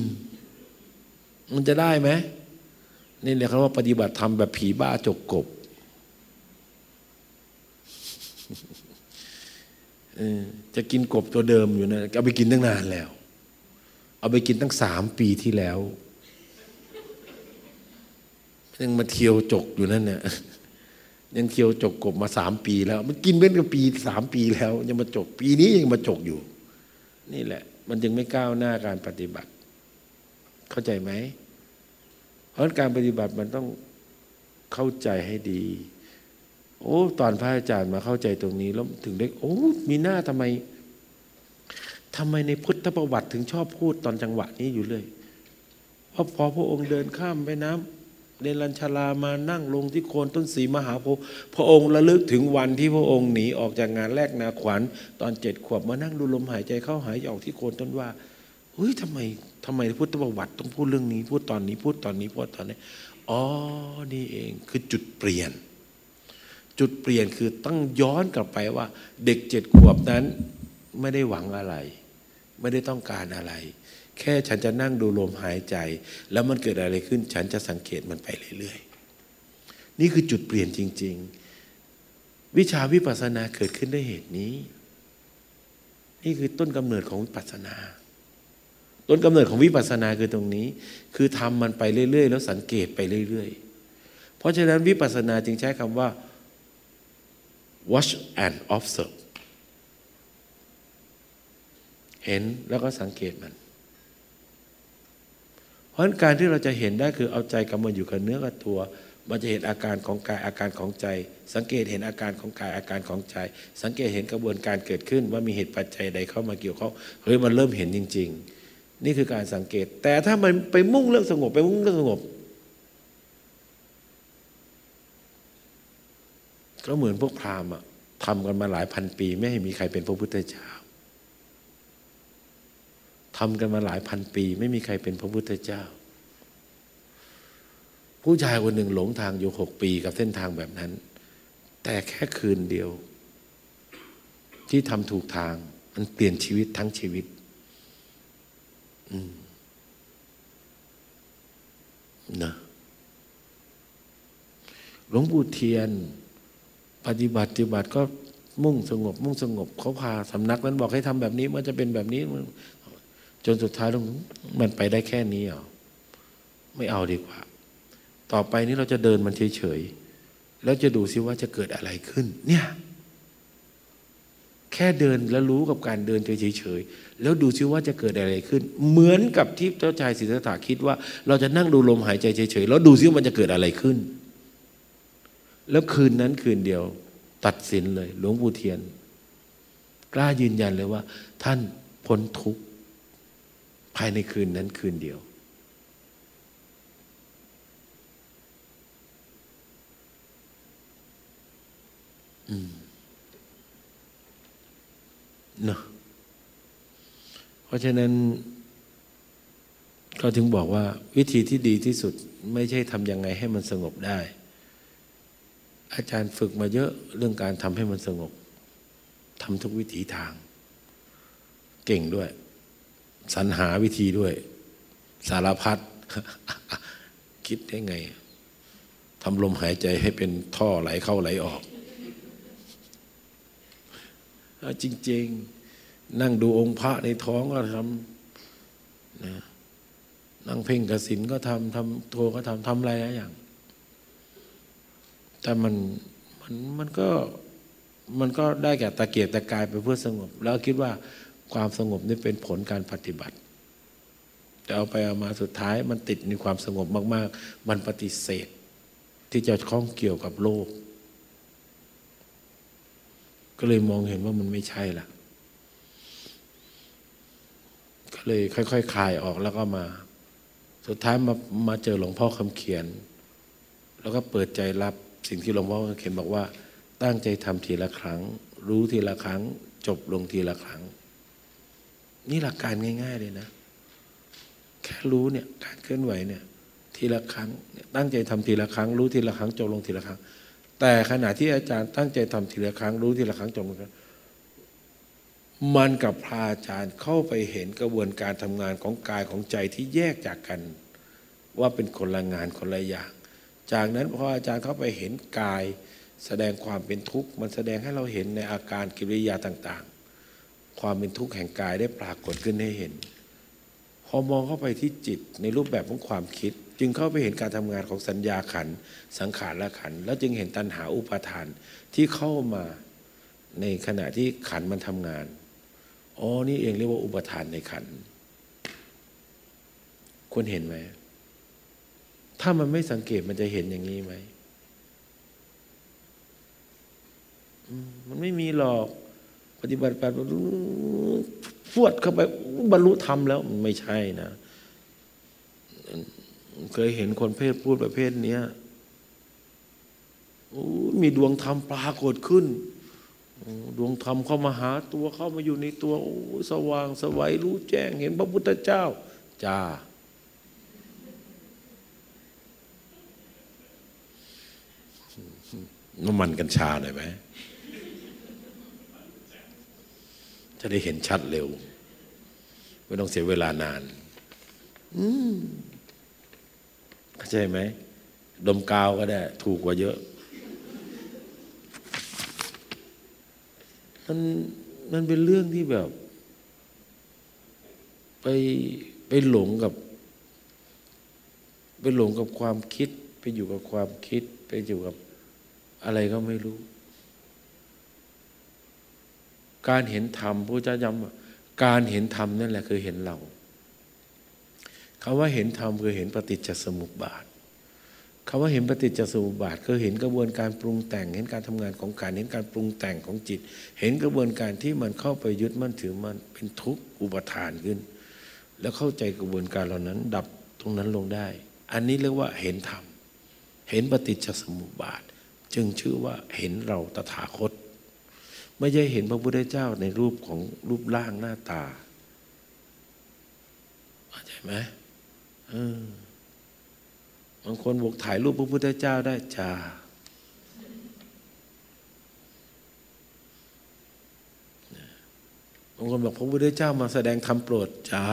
มันจะได้ไหมนี่เรียกว่าปฏิบัติธรรมแบบผีบ้าจกกบจะกินกบตัวเดิมอยู่นะเอาไปกินตั้งนานแล้ว เอาไปกินตั้งสามปีที่แล้วยังมาเที่ยวจกอยู่นั่นเนี่ยยังเที่ยวจกกบมาสามปีแล้ว มันกินเป็นกับปีสามปีแล้ว ยังมาจก ปีนี้ยังมาจกอยู่ นี่แหละ มันจึงไม่ก้าวหน้าการปฏิบัติ เข้าใจไหมเพราะการปฏิบัติมันต้องเข้าใจให้ดี โอ้ ตอนพระอาจารย์มาเข้าใจตรงนี้แล้วถึงได้โอ้ มีหน้าทำไม ทำไมในพุทธประวัติถึงชอบพูดตอนจังหวะนี้อยู่เลยเพราะพอพระองค์เดินข้ามแม่น้ำเดลัญชลามานั่งลงที่โคนต้นสีมหาโพธิ์พระองค์ระลึกถึงวันที่พระองค์หนีออกจากงานแรกนาขวัญตอนเจ็ดขวบมานั่งดูลมหายใจเข้าหายออกที่โคนต้นว่าเฮ้ยทำไมทำไมพุทธประวัติต้องพูดเรื่องนี้ พูดตอนนี้พูดตอนนี้พูดตอนนี้อ๋อนี่เองคือจุดเปลี่ยน จุดเปลี่ยนคือต้องย้อนกลับไปว่า เด็กเจ็ดขวบนั้นไม่ได้หวังอะไร ไม่ได้ต้องการอะไร แค่ฉันจะนั่งดูลมหายใจ แล้วมันเกิดอะไรขึ้น ฉันจะสังเกตมันไปเรื่อยๆ นี่คือจุดเปลี่ยนจริง ๆ วิชาวิปัสสนาเกิดขึ้นด้วยเหตุนี้ นี่คือต้นกำเนิดของวิปัสสนา ต้นกำเนิดของวิปัสสนาคือตรงนี้ คือทำมันไปเรื่อยๆ แล้วสังเกตไปเรื่อยๆ เพราะฉะนั้นวิปัสสนาจึงใช้คำว่า watch and observe เห็นแล้วก็สังเกตมัน เพราะนั้นการที่เราจะเห็นได้คือเอาใจกำมันอยู่กับเนื้อกับตัว มันจะเห็นอาการของกายอาการของใจ สังเกตเห็นอาการของกายอาการของใจ สังเกตเห็นกระบวนการเกิดขึ้นว่ามีเหตุปัจจัยใดเข้ามาเกี่ยวข้องเฮ้ยมันเริ่มเห็นจริง ๆ นี่คือการสังเกต แต่ถ้ามันไปมุ่งเรื่องสงบไปมุ่งเรื่องสงบก็เหมือนพวกพราหมณ์อะทำกันมาหลายพันปี ไม่ให้มีใครเป็นพระพุทธเจ้า ทำกันมาหลายพันปี ไม่มีใครเป็นพระพุทธเจ้า ผู้ชายคนหนึ่งหลงทางอยู่หกปีกับเส้นทางแบบนั้น แต่แค่คืนเดียว ที่ทำถูกทาง มันเปลี่ยนชีวิตทั้งชีวิตนะหลวงปู่เทียน ปฏิบัติปฏิบัติก็มุ่งสงบ มุ่งสงบเขาพาสำนักนั้นบอกให้ทำแบบนี้ มันจะเป็นแบบนี้ จนสุดท้ายลงมันไปได้แค่นี้เหรอไม่เอาดีกว่า ต่อไปนี้เราจะเดินมันเฉยๆแล้วจะดูซิว่าจะเกิดอะไรขึ้น เนี่ย แค่เดินแล้วรู้กับการเดินเฉยๆแล้วดูซิว่าจะเกิดอะไรขึ้น เหมือนกับที่เจ้าชายสิทธัตถะคิดว่า เราจะนั่งดูลมหายใจเฉยๆแล้วดูซิว่ามันจะเกิดอะไรขึ้น แล้วคืนนั้นคืนเดียว ตัดสินเลย หลวงปู่เทียน กล้ายืนยันเลยว่า ท่านพ้นทุกข์ ภายในคืนนั้นคืนเดียว อืมเนาะเพราะฉะนั้นก็ถึงบอกว่า วิธีที่ดีที่สุดไม่ใช่ทำยังไงให้มันสงบได้ อาจารย์ฝึกมาเยอะเรื่องการทำให้มันสงบทำทุกวิถีทาง เก่งด้วย สรรหาวิธีด้วย สารพัดคิดได้ไงทำลมหายใจให้เป็นท่อไหลเข้าไหลออกจริง ๆ นั่งดูองค์พระในท้องก็ทำนะนั่งเพ่งกสินก็ทำทำโทก็ทำทำอะไรหลายอย่าง แต่มันมันมันก็มันก็ได้แก่ตะเกียกตะกายไปเพื่อสงบ แล้วคิดว่า ความสงบนี่เป็นผลการปฏิบัติแต่เอาไปเอามาสุดท้ายมันติดในความสงบมาก ๆ มันปฏิเสธ ที่จะข้องเกี่ยวกับโลก ก็เลยมองเห็นว่ามันไม่ใช่ละก็เลยค่อยๆคคลายออกแล้วก็มา สุดท้ายมามาเจอหลวงพ่อคำเขียน แล้วก็เปิดใจรับสิ่งที่หลวงพ่อคำเขียนบอกว่า ตั้งใจทำทีละครั้ง รู้ทีละครั้ง จบลงทีละครั้ง นี่หลักการง่าย ๆ เลยนะ แค่รู้เนี่ยการเคลื่อนไหวเนี่ย ทีละครั้งตั้งใจทำทีละครั้ง รู้ทีละครั้งจบลงทีละครั้ง แต่ขณะที่อาจารย์ตั้งใจทำทีละครั้ง รู้ทีละครั้งจบลงมันกับพระอาจารย์เข้าไปเห็นกระบวนการทำงานของกายของใจที่แยกจากกัน ว่าเป็นคนละงานคนละอย่าง จากนั้นพออาจารย์เข้าไปเห็นกาย แสดงความเป็นทุกข์มันแสดงให้เราเห็นในอาการกิริยาต่างๆ ความเป็นทุกข์แห่งกายได้ปรากฏขึ้นให้เห็น พอมองเข้าไปที่จิตในรูปแบบของความคิด จึงเข้าไปเห็นการทำงานของสัญญาขัน สังขารและขัน แล้วจึงเห็นตัณหาอุปาทานที่เข้ามาในขณะที่ขันมันทำงาน อ๋อ นี่เองเรียกว่าอุปทานในขัน คุณเห็นไหม ถ้ามันไม่สังเกตมันจะเห็นอย่างนี้ไหม มันไม่มีหรอก ฏิบัติไปฟวดเข้าไปบรรลุธรรมแล้วไม่ใช่นะ เคยเห็นคนเพศพูดประเภทนี้มีดวงธรรมปรากฏขึ้น ดวงธรรมเข้ามาหาตัวเข้ามาอยู่ในตัวสว่างสวัยรู้แจ้ง เห็นพระพุทธเจ้า จ้าน้ำมันกัญชาหน่อยไหม จะได้เห็นชัดเร็ว ไม่ต้องเสียเวลานาน อืมเข้าใจไหม ดมกาวก็ได้ ถูกกว่าเยอะมันมันเป็นเรื่องที่แบบ ไปไปหลงกับ ไปหลงกับความคิด ไปอยู่กับความคิด ไปอยู่กับอะไรก็ไม่รู้ การเห็นธรรมพระเจ้าย้ำว่าการเห็นธรรมนั่นแหละคือเห็นเราคำว่าเห็นธรรมคือเห็นปฏิจจสมุปบาทคำว่าเห็นปฏิจจสมุปบาทคือเห็นกระบวนการปรุงแต่ง เห็นการทำงานของการเห็นการปรุงแต่งของจิต เห็นกระบวนการที่มันเข้าไปยึดมั่นถือมันเป็นทุกข์อุปทานขึ้น แล้วเข้าใจกระบวนการเหล่านั้น ดับตรงนั้นลงได้ อันนี้เรียกว่าเห็นธรรมเห็นปฏิจจสมุปบาท จึงชื่อว่าเห็นเราตถาคต ไม่ใช่เห็นพระพุทธเจ้าในรูปของรูปร่างหน้าตาเข้าใจไหมบางคนบอกถ่ายรูปพระพุทธเจ้าได้จ้าบางคนบอกพระพุทธเจ้ามาแสดงธรรมโปรดจ้า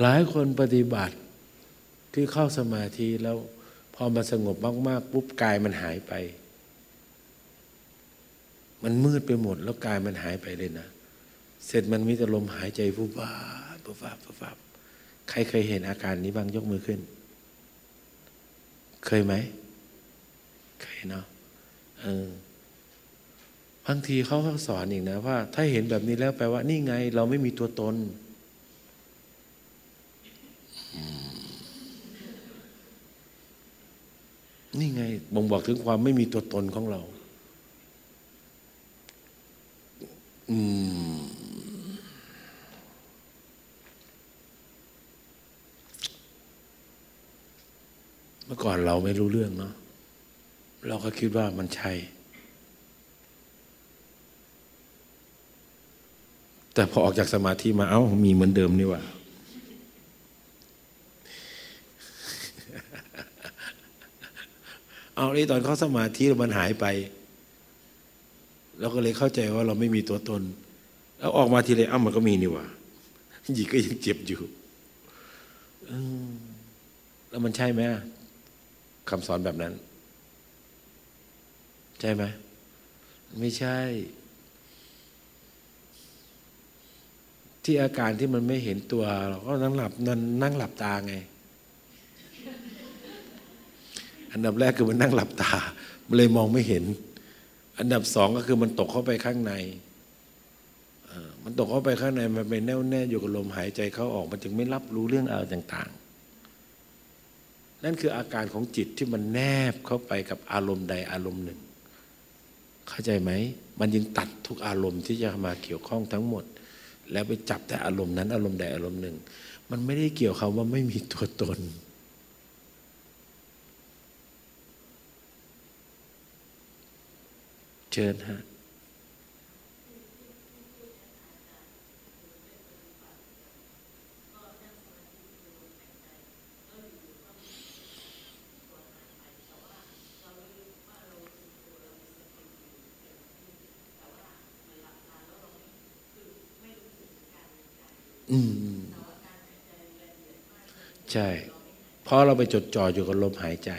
หลายคนปฏิบัติที่เข้าสมาธิแล้วพอมาสงบมาก ๆ ปุ๊บกายมันหายไป มันมืดไปหมดแล้วกายมันหายไปเลยนะ เสร็จมันมีแต่ลมหายใจฟุบวาฟุบวาฟุบวาใครเคยเห็นอาการนี้บ้างยกมือขึ้น เคยไหม เคยเนาะเออบางทีเขาก็สอนอีกนะว่า ถ้าเห็นแบบนี้แล้วแปลว่า นี่ไง เราไม่มีตัวตน นี่ไงบ่งบอกถึงความไม่มีตัวตนของเรา อืม เมื่อก่อนเราไม่รู้เรื่องเนาะ เราก็คิดว่ามันใช่ แต่พอออกจากสมาธิมาเอ้า มีเหมือนเดิมนี่ว่า เอานี่ตอนเข้าสมาธิมันหายไปเราก็เลยเข้าใจว่าเราไม่มีตัวตน แล้วออกมาทีไรอ้ามันก็มีนี่ว่าหยิกก็ยังเจ็บอยู่อแล้วมันใช่ไหมคำสอนแบบนั้น ใช่ไหมไม่ใช่ ที่อาการที่มันไม่เห็นตัว เราก็นั่งหลับนั่งนั่งหลับตาไง อันดับแรกคือมันนั่งหลับตา มันเลยมองไม่เห็น อันดับสองก็คือมันตกเข้าไปข้างใน มันตกเข้าไปข้างใน มันไปแน่วแน่อยู่กับลมหายใจเข้าออก มันจึงไม่รับรู้เรื่องอะไรต่างๆ นั่นคืออาการของจิตที่มันแนบเข้าไปกับอารมณ์ใดอารมณ์หนึ่ง เข้าใจไหม มันยังตัดทุกอารมณ์ที่จะมาเกี่ยวข้องทั้งหมด แล้วไปจับแต่อารมณ์นั้นอารมณ์ใดอารมณ์หนึ่ง มันไม่ได้เกี่ยวคำว่าไม่มีตัวตน เชิญฮะอืม ใช่ เพราะเราไปจดจ่ออยู่กับลมหายใจ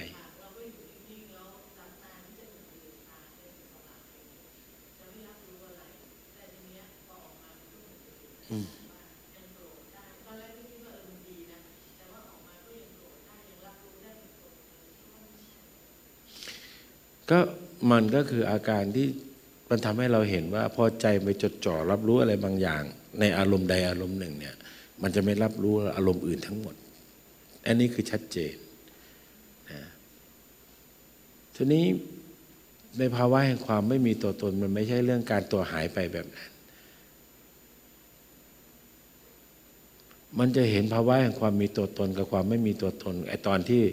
ก็มันก็คืออาการที่มันทำให้เราเห็นว่าพอใจไปจดจ่อรับรู้อะไรบางอย่าง ในอารมณ์ใดอารมณ์หนึ่งเนี่ยมันจะไม่รับรู้อารมณ์อื่นทั้งหมด อันนี้คือชัดเจนนะทีนี้ในภาวะแห่งความไม่มีตัวตนมันไม่ใช่เรื่องการตัวหายไปแบบนั้น มันจะเห็นภาวะแห่งความมีตัวตนกับความไม่มีตัวตนไอตอนที่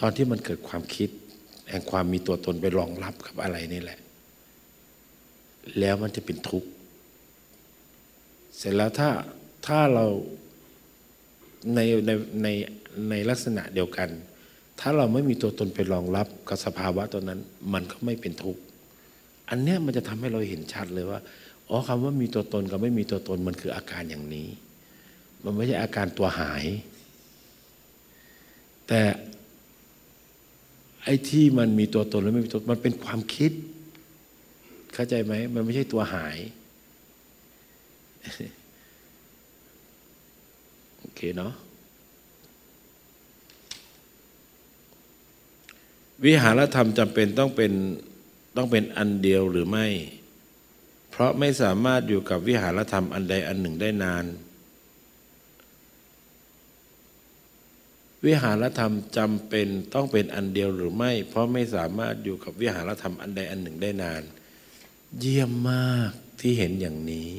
ตอนที่มันเกิดความคิด แห่งความมีตัวตนไปรองรับกับอะไรนี่แหละ แล้วมันจะเป็นทุกข์เสร็จแล้วถ้าถ้าเราในในในในลักษณะเดียวกัน ถ้าเราไม่มีตัวตนไปรองรับกับสภาวะตัวนั้น มันก็ไม่เป็นทุกข์อันเนี้ยมันจะทำให้เราเห็นชัดเลยว่าอ๋อคำว่ามีตัวตนกับไม่มีตัวตนมันคืออาการอย่างนี้ มันไม่ใช่อาการตัวหาย แต่ อ้ที่มันมีตัวตนแล้วไม่มีตัวมันเป็นความคิด เข้าใจไหมมันไม่ใช่ตัวหายโอเคเนาะวิหารธรรมจำเป็นต้องเป็นต้องเป็นอันเดียวหรือไม่ เพราะไม่สามารถอยู่กับวิหารธรรมอันใดอันหนึ่งได้นาน วิหารธรรมจำเป็นต้องเป็นอันเดียวหรือไม่ เพราะไม่สามารถอยู่กับวิหารธรรมอันใดอันหนึ่งได้นาน เยี่ยมมากที่เห็นอย่างนี้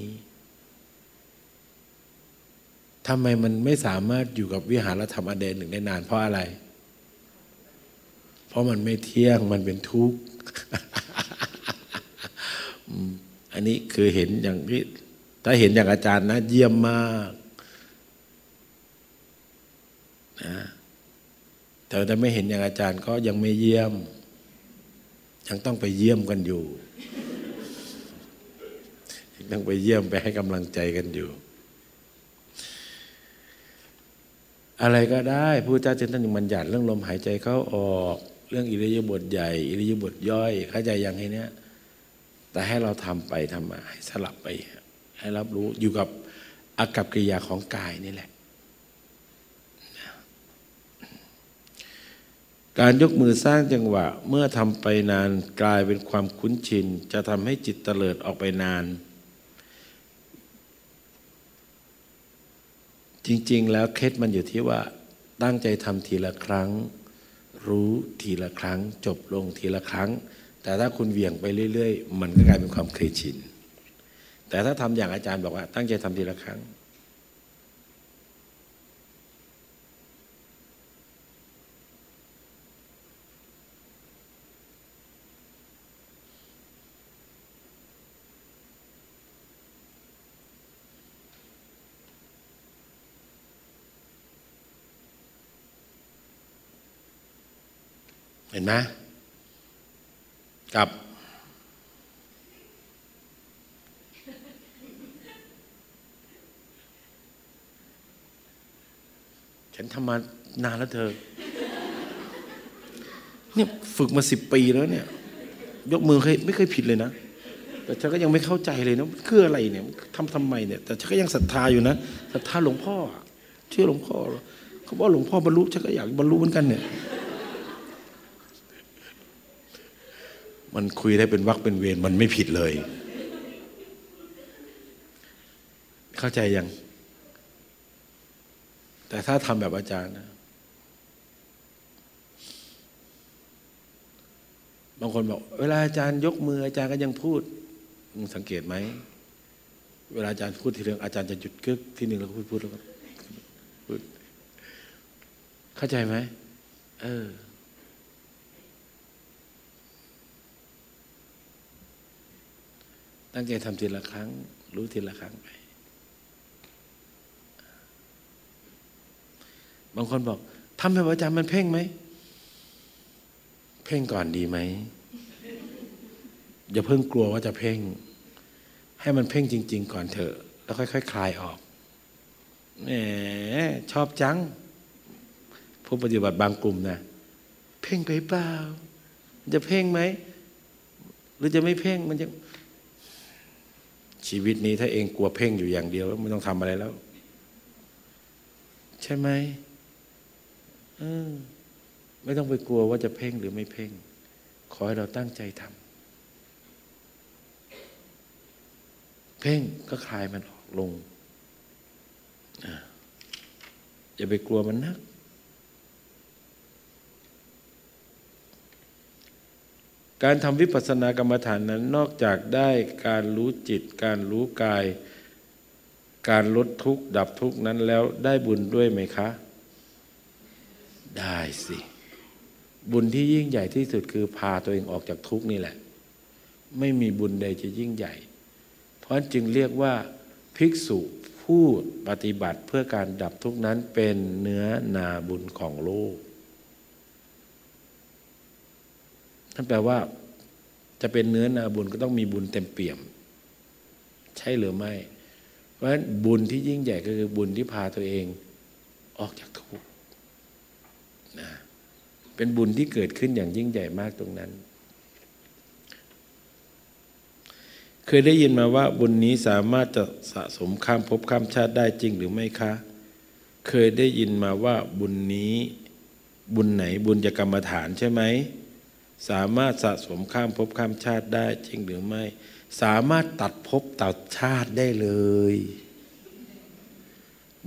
ทำไมมันไม่สามารถอยู่กับวิหารธรรมอันใดอันหนึ่งได้นาน เพราะอะไร เพราะมันไม่เที่ยงมันเป็นทุกข์อันนี้คือเห็นอย่างที่ถ้าเห็นอย่างอาจารย์นะ เยี่ยมมาก นะแต่ถ้าไม่เห็นอย่างอาจารย์ก็ยังไม่เยี่ยม ยังต้องไปเยี่ยมกันอยู่ยังต้องไปเยี่ยมไปให้กำลังใจกันอยู่ อะไรก็ได้พระเจ้าจึงท่านบัญญัติเรื่องลมหายใจเข้าออก เรื่องอิริยาบถใหญ่ อิริยาบถย่อยเข้าใจอย่างไงเนี้ยแต่ให้เราทำไปทำมาให้สลับไป ให้รับรู้อยู่กับอากับกิริยาของกายนี่แหละ การยกมือสร้างจังหวะเมื่อทำไปนานกลายเป็นความคุ้นชิน จะทำให้จิตเตลิดออกไปนาน จริง ๆ แล้วเคล็ดมันอยู่ที่ว่าตั้งใจทำทีละครั้ง รู้ทีละครั้ง จบลงทีละครั้ง แต่ถ้าคุณเหวี่ยงไปเรื่อย ๆ มันก็กลายเป็นความเคยชิน แต่ถ้าทำอย่างอาจารย์บอกว่า ตั้งใจทำทีละครั้ง ห็นไหมกับ ฉันทำมานานแล้วเธอ เนี่ยฝึกมาสิบปีแล้วเนี่ย ยกมือเคยไม่เคยผิดเลยนะ แต่ฉันก็ยังไม่เข้าใจเลยนะคืออะไรเนี่ยทำทำไมเนี่ย แต่ฉันก็ยังศรัทธาอยู่นะศรัทธาหลวงพ่อเชื่อหลวงพ่อเขาบอกหลวงพ่อบรรลุฉันก็อยากบรรลุเหมือนกันเนี่ย มันคุยได้เป็นวักเป็นเวรมันไม่ผิดเลย เข้าใจยัง แต่ถ้าทำแบบอาจารย์นะบางคนบอก เวลาอาจารย์ยกมืออาจารย์ก็ยังพูดมึงสังเกตไหม เวลาอาจารย์พูดทีเรื่องอาจารย์จะหยุดกึกทีหนึ่งแล้วก็พูดพูดแล้วก็พูดเข้าใจไหมเออ ตั้งใจทำทีละครั้ง รู้ทีละครั้งไป บางคนบอกทำแบบอาจารย์มันเพ่งไหม เพ่งก่อนดีไหม อย่าเพิ่งกลัวว่าจะเพ่ง ให้มันเพ่งจริง ๆ ก่อนเถอะ แล้วค่อยๆคคลายออกแหมชอบจัง ผู้ปฏิบัติบางกลุ่มนะเพ่งไปเปล่า จะเพ่งไหม หรือจะไม่เพ่งมันจะ ชีวิตนี้ถ้าเองกลัวเพ่งอยู่อย่างเดียวไม่ต้องทำอะไรแล้ว ใช่ไหมออไม่ต้องไปกลัวว่าจะเพ่งหรือไม่เพ่ง ขอให้เราตั้งใจทำเพ่งก็คลายมันออกลงอะอย่าไปกลัวมันนัก การทำวิปัสสนากรรมฐานนั้นนอกจากได้การรู้จิต การรู้กาย การลดทุกข์ดับทุกข์นั้นแล้วได้บุญด้วยไหมคะ ได้สิ บุญที่ยิ่งใหญ่ที่สุดคือพาตัวเองออกจากทุกข์นี่แหละ ไม่มีบุญใดจะยิ่งใหญ่ เพราะจึงเรียกว่าภิกษุผู้ปฏิบัติเพื่อการดับทุกข์นั้นเป็นเนื้อนาบุญของโลก นั่นแปลว่า จะเป็นเนื้อนาบุญก็ต้องมีบุญเต็มเปี่ยม ใช่หรือไม่ เพราะฉะนั้นบุญที่ยิ่งใหญ่ก็คือบุญที่พาตัวเอง ออกจากทุกข์นะเป็นบุญที่เกิดขึ้นอย่างยิ่งใหญ่มากตรงนั้น เคยได้ยินมาว่าบุญนี้สามารถจะสะสมข้ามภพข้ามชาติได้จริงหรือไม่คะ เคยได้ยินมาว่าบุญนี้บุญไหนบุญจะกรรมฐานใช่ไหม สามารถสะสมข้ามภพข้ามชาติได้จริงหรือไม่ สามารถตัดภพตัดชาติได้เลย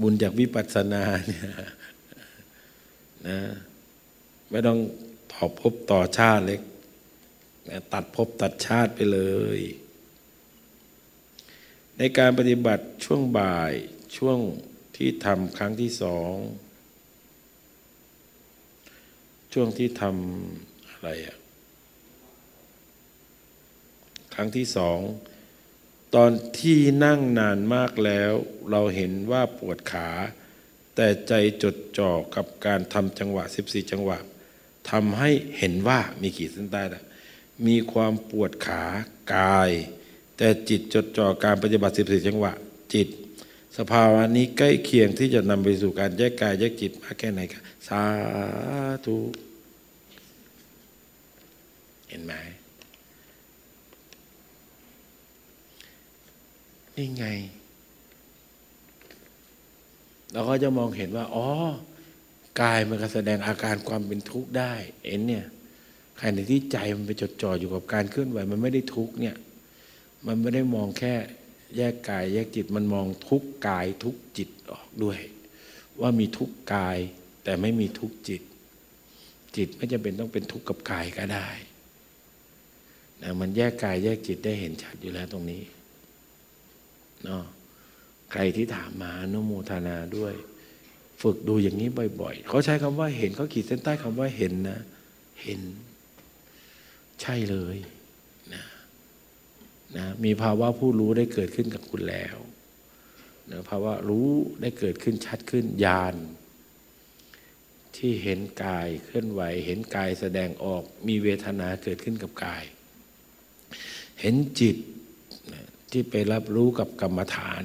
บุญจากวิปัสสนาเนี่ยนะไม่ต้องต่อภพต่อชาติเล็กตัดภพตัดชาติไปเลย ในการปฏิบัติช่วงบ่ายช่วงที่ทำครั้งที่สองช่วงที่ทำอะไรอะ ครั้งที่สองตอนที่นั่งนานมากแล้ว เราเห็นว่าปวดขา แต่ใจจดจ่อกับการทำจังหวะ 14 จังหวะทำให้เห็นว่ามีขีดเส้นใต้ละมีความปวดขากาย แต่จิตจดจ่อการปฏิบัติ 14 จังหวะ จิต สภาวะนี้ใกล้เคียงที่จะนำไปสู่การแยกกายแยกจิตมากแค่ไหนครับสาธุเห็นไหม นี่ไง เราก็จะมองเห็นว่า อ๋อกายมันก็แสดงอาการความเป็นทุกข์ได้เอ็นเนี่ยใครในที่ใจมันไปจดจ่ออยู่กับการเคลื่อนไหว มันไม่ได้ทุกข์เนี่ย มันไม่ได้มองแค่แยกกาย แยกจิตมันมองทุกกายทุกจิตออกด้วย ว่ามีทุกกาย แต่ไม่มีทุกจิต จิตไม่จำเป็นต้องเป็นทุกข์กับกายก็ได้นะมันแยกกายแยกจิตได้เห็นชัดอยู่แล้วตรงนี้ เนาะใครที่ถามมาโนโมทนาด้วย ฝึกดูอย่างนี้บ่อย ๆ เขาใช้คำว่าเห็นเขาขีดเส้นใต้คำว่าเห็นนะ เห็น ใช่เลยนะนะมีภาวะผู้รู้ได้เกิดขึ้นกับคุณแล้วนะภาวะรู้ได้เกิดขึ้นชัดขึ้นญาณที่เห็นกายเคลื่อนไหว เห็นกายแสดงออกมีเวทนาเกิดขึ้นกับกาย เห็นจิต ที่ไปรับรู้กับกรรมฐาน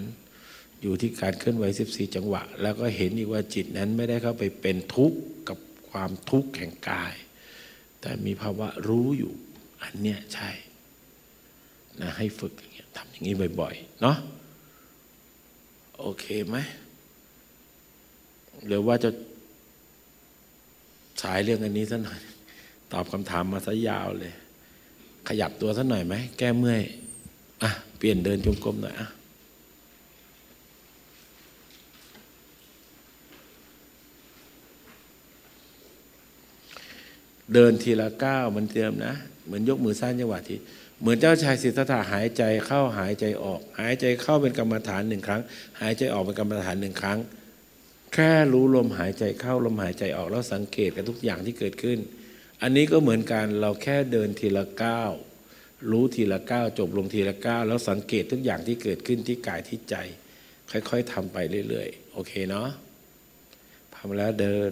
อยู่ที่การเคลื่อนไหว 14 จังหวะ แล้วก็เห็นอีกว่าจิตนั้นไม่ได้เข้าไปเป็นทุกข์กับความทุกข์แห่งกาย แต่มีภาวะรู้อยู่ อันเนี้ยใช่นะให้ฝึกอย่างเงี้ยทำอย่างนี้บ่อยๆ เนาะโอเคไหมหรือว่าจะสายเรื่องอันนี้สักหน่อย ตอบคำถามมาซะยาวเลย ขยับตัวสักหน่อยไหม แก้เมื่อย อะเปลี่ยนเดินจงกรมหน่อยอะเดินทีละก้าวมันเตรียมนะ เหมือนยกมือสร้างจังหวะทีเหมือนเจ้าชายสิทธัตถะหายใจเข้าหายใจออก หายใจเข้าเป็นกรรมฐานหนึ่งครั้ง หายใจออกเป็นกรรมฐานหนึ่งครั้ง แค่รู้ลมหายใจเข้าลมหายใจออกแล้วสังเกตกับทุกอย่างที่เกิดขึ้น อันนี้ก็เหมือนกันเราแค่เดินทีละก้าว รู้ทีละก้าวจบลงทีละก้าวแล้วสังเกตทุกอย่างที่เกิดขึ้นที่กายที่ใจ ค่อย ๆทำไปเรื่อยๆ โอเคเนาะทำแล้วเดิน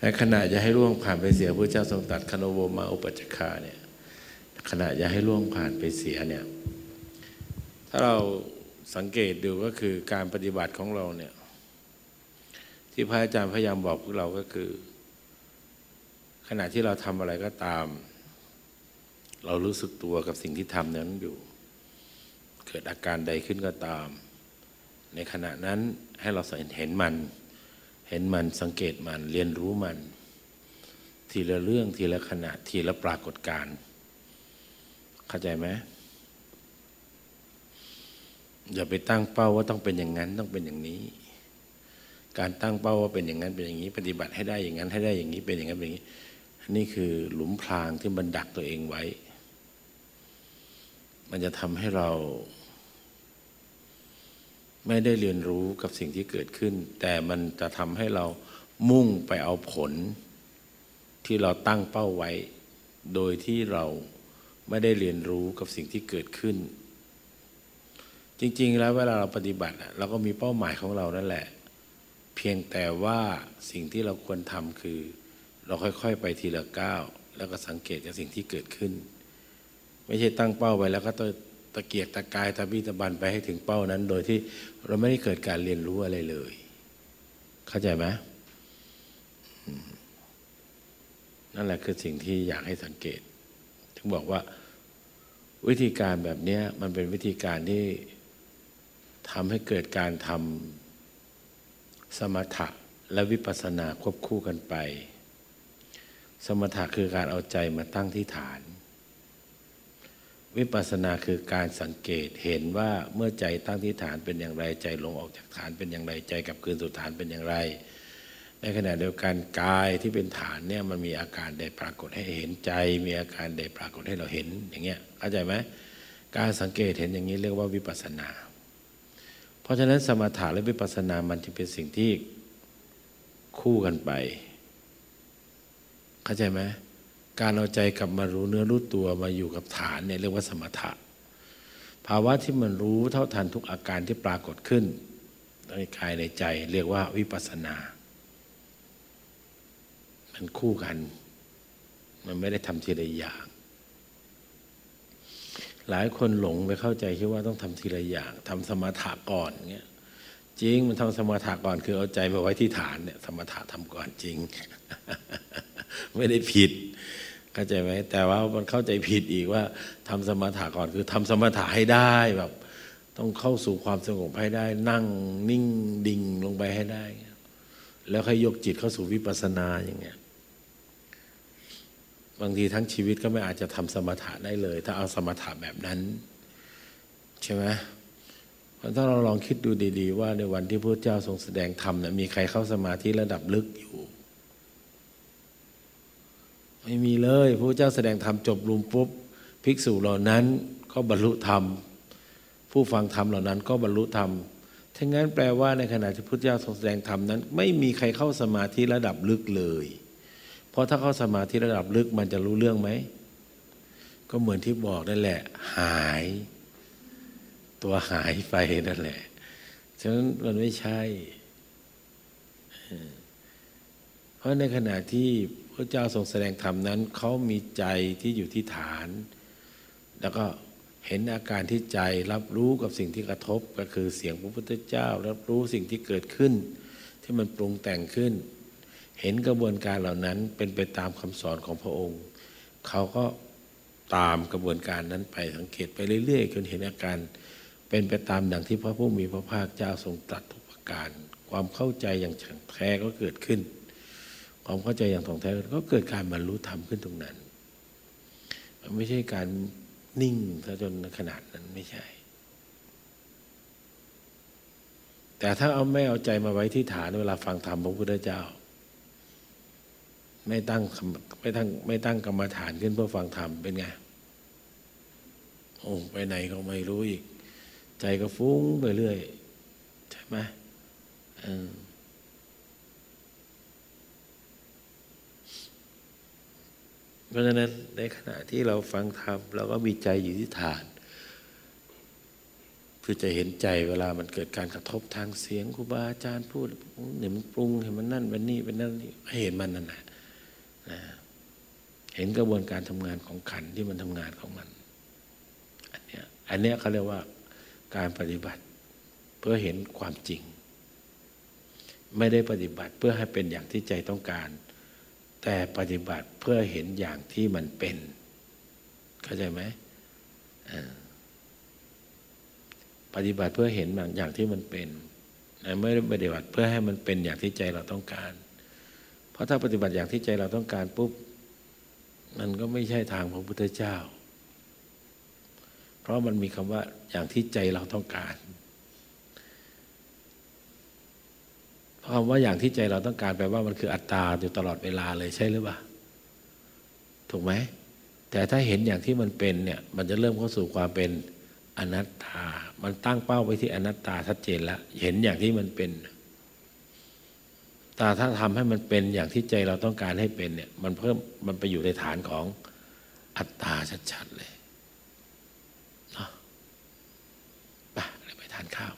ในขณะจะให้ล่วงผ่านไปเสียพระเจ้าทรงตัดคโนโวมาอุปจคาเนี่ยขณะจะให้ล่วงผ่านไปเสียเนี่ยถ้าเราสังเกตดูก็คือการปฏิบัติของเราเนี่ย ที่พระอาจารย์พยายามบอกพวกเราก็คือ ขณะที่เราทำอะไรก็ตาม เรารู้สึกตัวกับสิ่งที่ทำนั้นอยู่ เกิดอาการใดขึ้นก็ตาม ในขณะนั้นให้เราเห็นมัน เห็นมันสังเกตมันเรียนรู้มัน ทีละเรื่องทีละขณะทีละปรากฏการณ์เข้าใจไหมอย่าไปตั้งเป้าว่าต้องเป็นอย่างนั้นต้องเป็นอย่างนี้ การตั้งเป้าว่าเป็นอย่างนั้นเป็นอย่างนี้ ปฏิบัติให้ได้อย่างนั้นให้ได้อย่างนี้เป็นอย่างนั้นเป็นอย่างนี้ นี่คือหลุมพรางที่บันดักตัวเองไว้ มันจะทำให้เรา ไม่ได้เรียนรู้กับสิ่งที่เกิดขึ้น แต่มันจะทำให้เรามุ่งไปเอาผล ที่เราตั้งเป้าไว้ โดยที่เราไม่ได้เรียนรู้กับสิ่งที่เกิดขึ้น จริง ๆ แล้วเวลาเราปฏิบัติเราก็มีเป้าหมายของเรานั่นแหละ เพียงแต่ว่าสิ่งที่เราควรทำคือ เราค่อยๆ ไปทีละก้าวแล้วก็สังเกตกับสิ่งที่เกิดขึ้น ไม่ใช่ตั้งเป้าไว้แล้วก็ต้องตะเกียกตะกายตะบี้ตะบันไปให้ถึงเป้านั้น โดยที่เราไม่ได้เกิดการเรียนรู้อะไรเลย เข้าใจไหมนั่นแหละคือสิ่งที่อยากให้สังเกต ถึงบอกว่า วิธีการแบบนี้มันเป็นวิธีการที่ทำให้เกิดการทำ สมถะและวิปัสสนาควบคู่กันไป สมถะคือการเอาใจมาตั้งที่ฐาน วิปัสสนาคือการสังเกตเห็นว่าเมื่อใจตั้งที่ฐานเป็นอย่างไรใจลงออกจากฐานเป็นอย่างไรใจกลับคืนสู่ฐานเป็นอย่างไร ในขณะเดียวกันกายที่เป็นฐานเนี่ยมันมีอาการได้ปรากฏให้เห็นใจ มีอาการได้ปรากฏให้เราเห็นอย่างเงี้ยเข้าใจไหมการสังเกตเห็นอย่างนี้เรียกว่าวิปัสสนา เพราะฉะนั้นสมถะและวิปัสสนามันจึงเป็นสิ่งที่คู่กันไป เข้าใจไหมการเอาใจกลับมารู้เนื้อรู้ตัวมาอยู่กับฐานเนี่ยเรียกว่าสมถะ ภาวะที่มันรู้เท่าทันทุกอาการที่ปรากฏขึ้นในกายในใจ เรียกว่าวิปัสสนา มันคู่กัน มันไม่ได้ทำทีละอย่าง หลายคนหลงไปเข้าใจคิดว่าต้องทำทีละอย่างทำสมถะก่อนเงี้ยจริงมันทำสมถะก่อนคือเอาใจมาไว้ที่ฐานเนี่ยสมถะทำก่อนจริง ไม่ได้ผิด เข้าใจไหมแต่ว่ามันเข้าใจผิดอีกว่าทำสมถะก่อนคือทำสมถะให้ได้แบบ ต้องเข้าสู่ความสงบให้ได้ นั่งนิ่งดิ่งลงไปให้ได้ แล้วค่อยยกจิตเข้าสู่วิปัสสนาอย่างเงี้ย บางทีทั้งชีวิตก็ไม่อาจจะทำสมถะได้เลย ถ้าเอาสมถะแบบนั้น ใช่ไหมถ้าเราลองคิดดูดีๆ ว่าในวันที่พระเจ้าทรงแสดงธรรมเนี่ยมีใครเข้าสมาธิระดับลึกอยู่ไม่มีเลยพระเจ้าแสดงธรรมจบรุมปุ๊บภิกษุเหล่านั้นก็บรรลุธรรม ผู้ฟังธรรมเหล่านั้นก็บรรลุธรรมทั้งนั้นแปลว่าในขณะที่พระเจ้าทรงแสดงธรรมนั้น ไม่มีใครเข้าสมาธิระดับลึกเลย ราะถ้าเข้าสมาธิระดับลึกมันจะรู้เรื่องไหม ก็เหมือนที่บอกนั่นแหละ หาย ตัวหายไปนั่นแหละ ฉะนั้นมันไม่ใช่ เพราะในขณะที่พระเจ้าทรงแสดงธรรมนั้น เขามีใจที่อยู่ที่ฐาน แล้วก็เห็นอาการที่ใจรับรู้กับสิ่งที่กระทบก็คือเสียงพระพุทธเจ้า รับรู้สิ่งที่เกิดขึ้น ที่มันปรุงแต่งขึ้น เห็นกระบวนการเหล่านั้นเป็นไปตามคำสอนของพระองค์ เขาก็ตามกระบวนการนั้นไปสังเกตไปเรื่อยๆจนเห็นอาการเป็นไปตามดังที่พระผู้มีพระภาคเจ้าทรงตรัสทุกประการ ความเข้าใจอย่างแท้ก็เกิดขึ้น ความเข้าใจอย่างถ่องแท้ก็เกิดการบรรลุธรรมขึ้นตรงนั้น ไม่ใช่การนิ่งซะจนขนาดนั้นไม่ใช่ แต่ถ้าเอาไม่เอาใจมาไว้ที่ฐานเวลาฟังธรรมพระพุทธเจ้า ไม่ตั้งไม่ตั้งไม่ตั้งกรรมฐานขึ้นเพื่อฟังธรรมเป็นไงโอ้ไปไหนก็ไม่รู้อีก ใจก็ฟุ้งไปเรื่อย ใช่ไหมเพราะฉะนั้นในขณะที่เราฟังธรรมเราก็มีใจอยู่ที่ฐานเพื่อจะเห็นใจเวลามันเกิดการกระทบทางเสียงครูบาอาจารย์พูดเนี่ยมันปรุงเห็นมันนั่นเป็นนี่เป็นนั่นนี่เห็นมันนั่นแห ละเห็นกระบวนการทำงานของขันที่มันทำงานของมัน อันเนี้ยอันเนี้ยเขาเรียกว่าการปฏิบัติเพื่อเห็นความจริง ไม่ได้ปฏิบัติเพื่อให้เป็นอย่างที่ใจต้องการ แต่ปฏิบัติเพื่อเห็นอย่างที่มันเป็น เข้าใจไหมปฏิบัติเพื่อเห็นอย่างที่มันเป็นไม่ได้ปฏิบัติเพื่อให้มันเป็นอย่างที่ใจเราต้องการ เพราะถ้าปฏิบัติอย่างที่ใจเราต้องการปุ๊บ มันก็ไม่ใช่ทางพระพุทธเจ้า เพราะมันมีคำว่าอย่างที่ใจเราต้องการคำว่าอย่างที่ใจเราต้องการแปลว่ามันคืออัตตาอยู่ตลอดเวลาเลยใช่หรือเปล่าถูกไหมแต่ถ้าเห็นอย่างที่มันเป็นเนี่ย มันจะเริ่มเข้าสู่ความเป็นอนัตตา มันตั้งเป้าไว้ที่อนัตตาชัดเจนแล้ว เห็นอย่างที่มันเป็น ต่ถ้าทำให้มันเป็นอย่างที่ใจเราต้องการให้เป็นเนี่ย มันเพิ่มมันไปอยู่ในฐานของอัตตาชัดๆเลยเนาะไปไปทานข้าว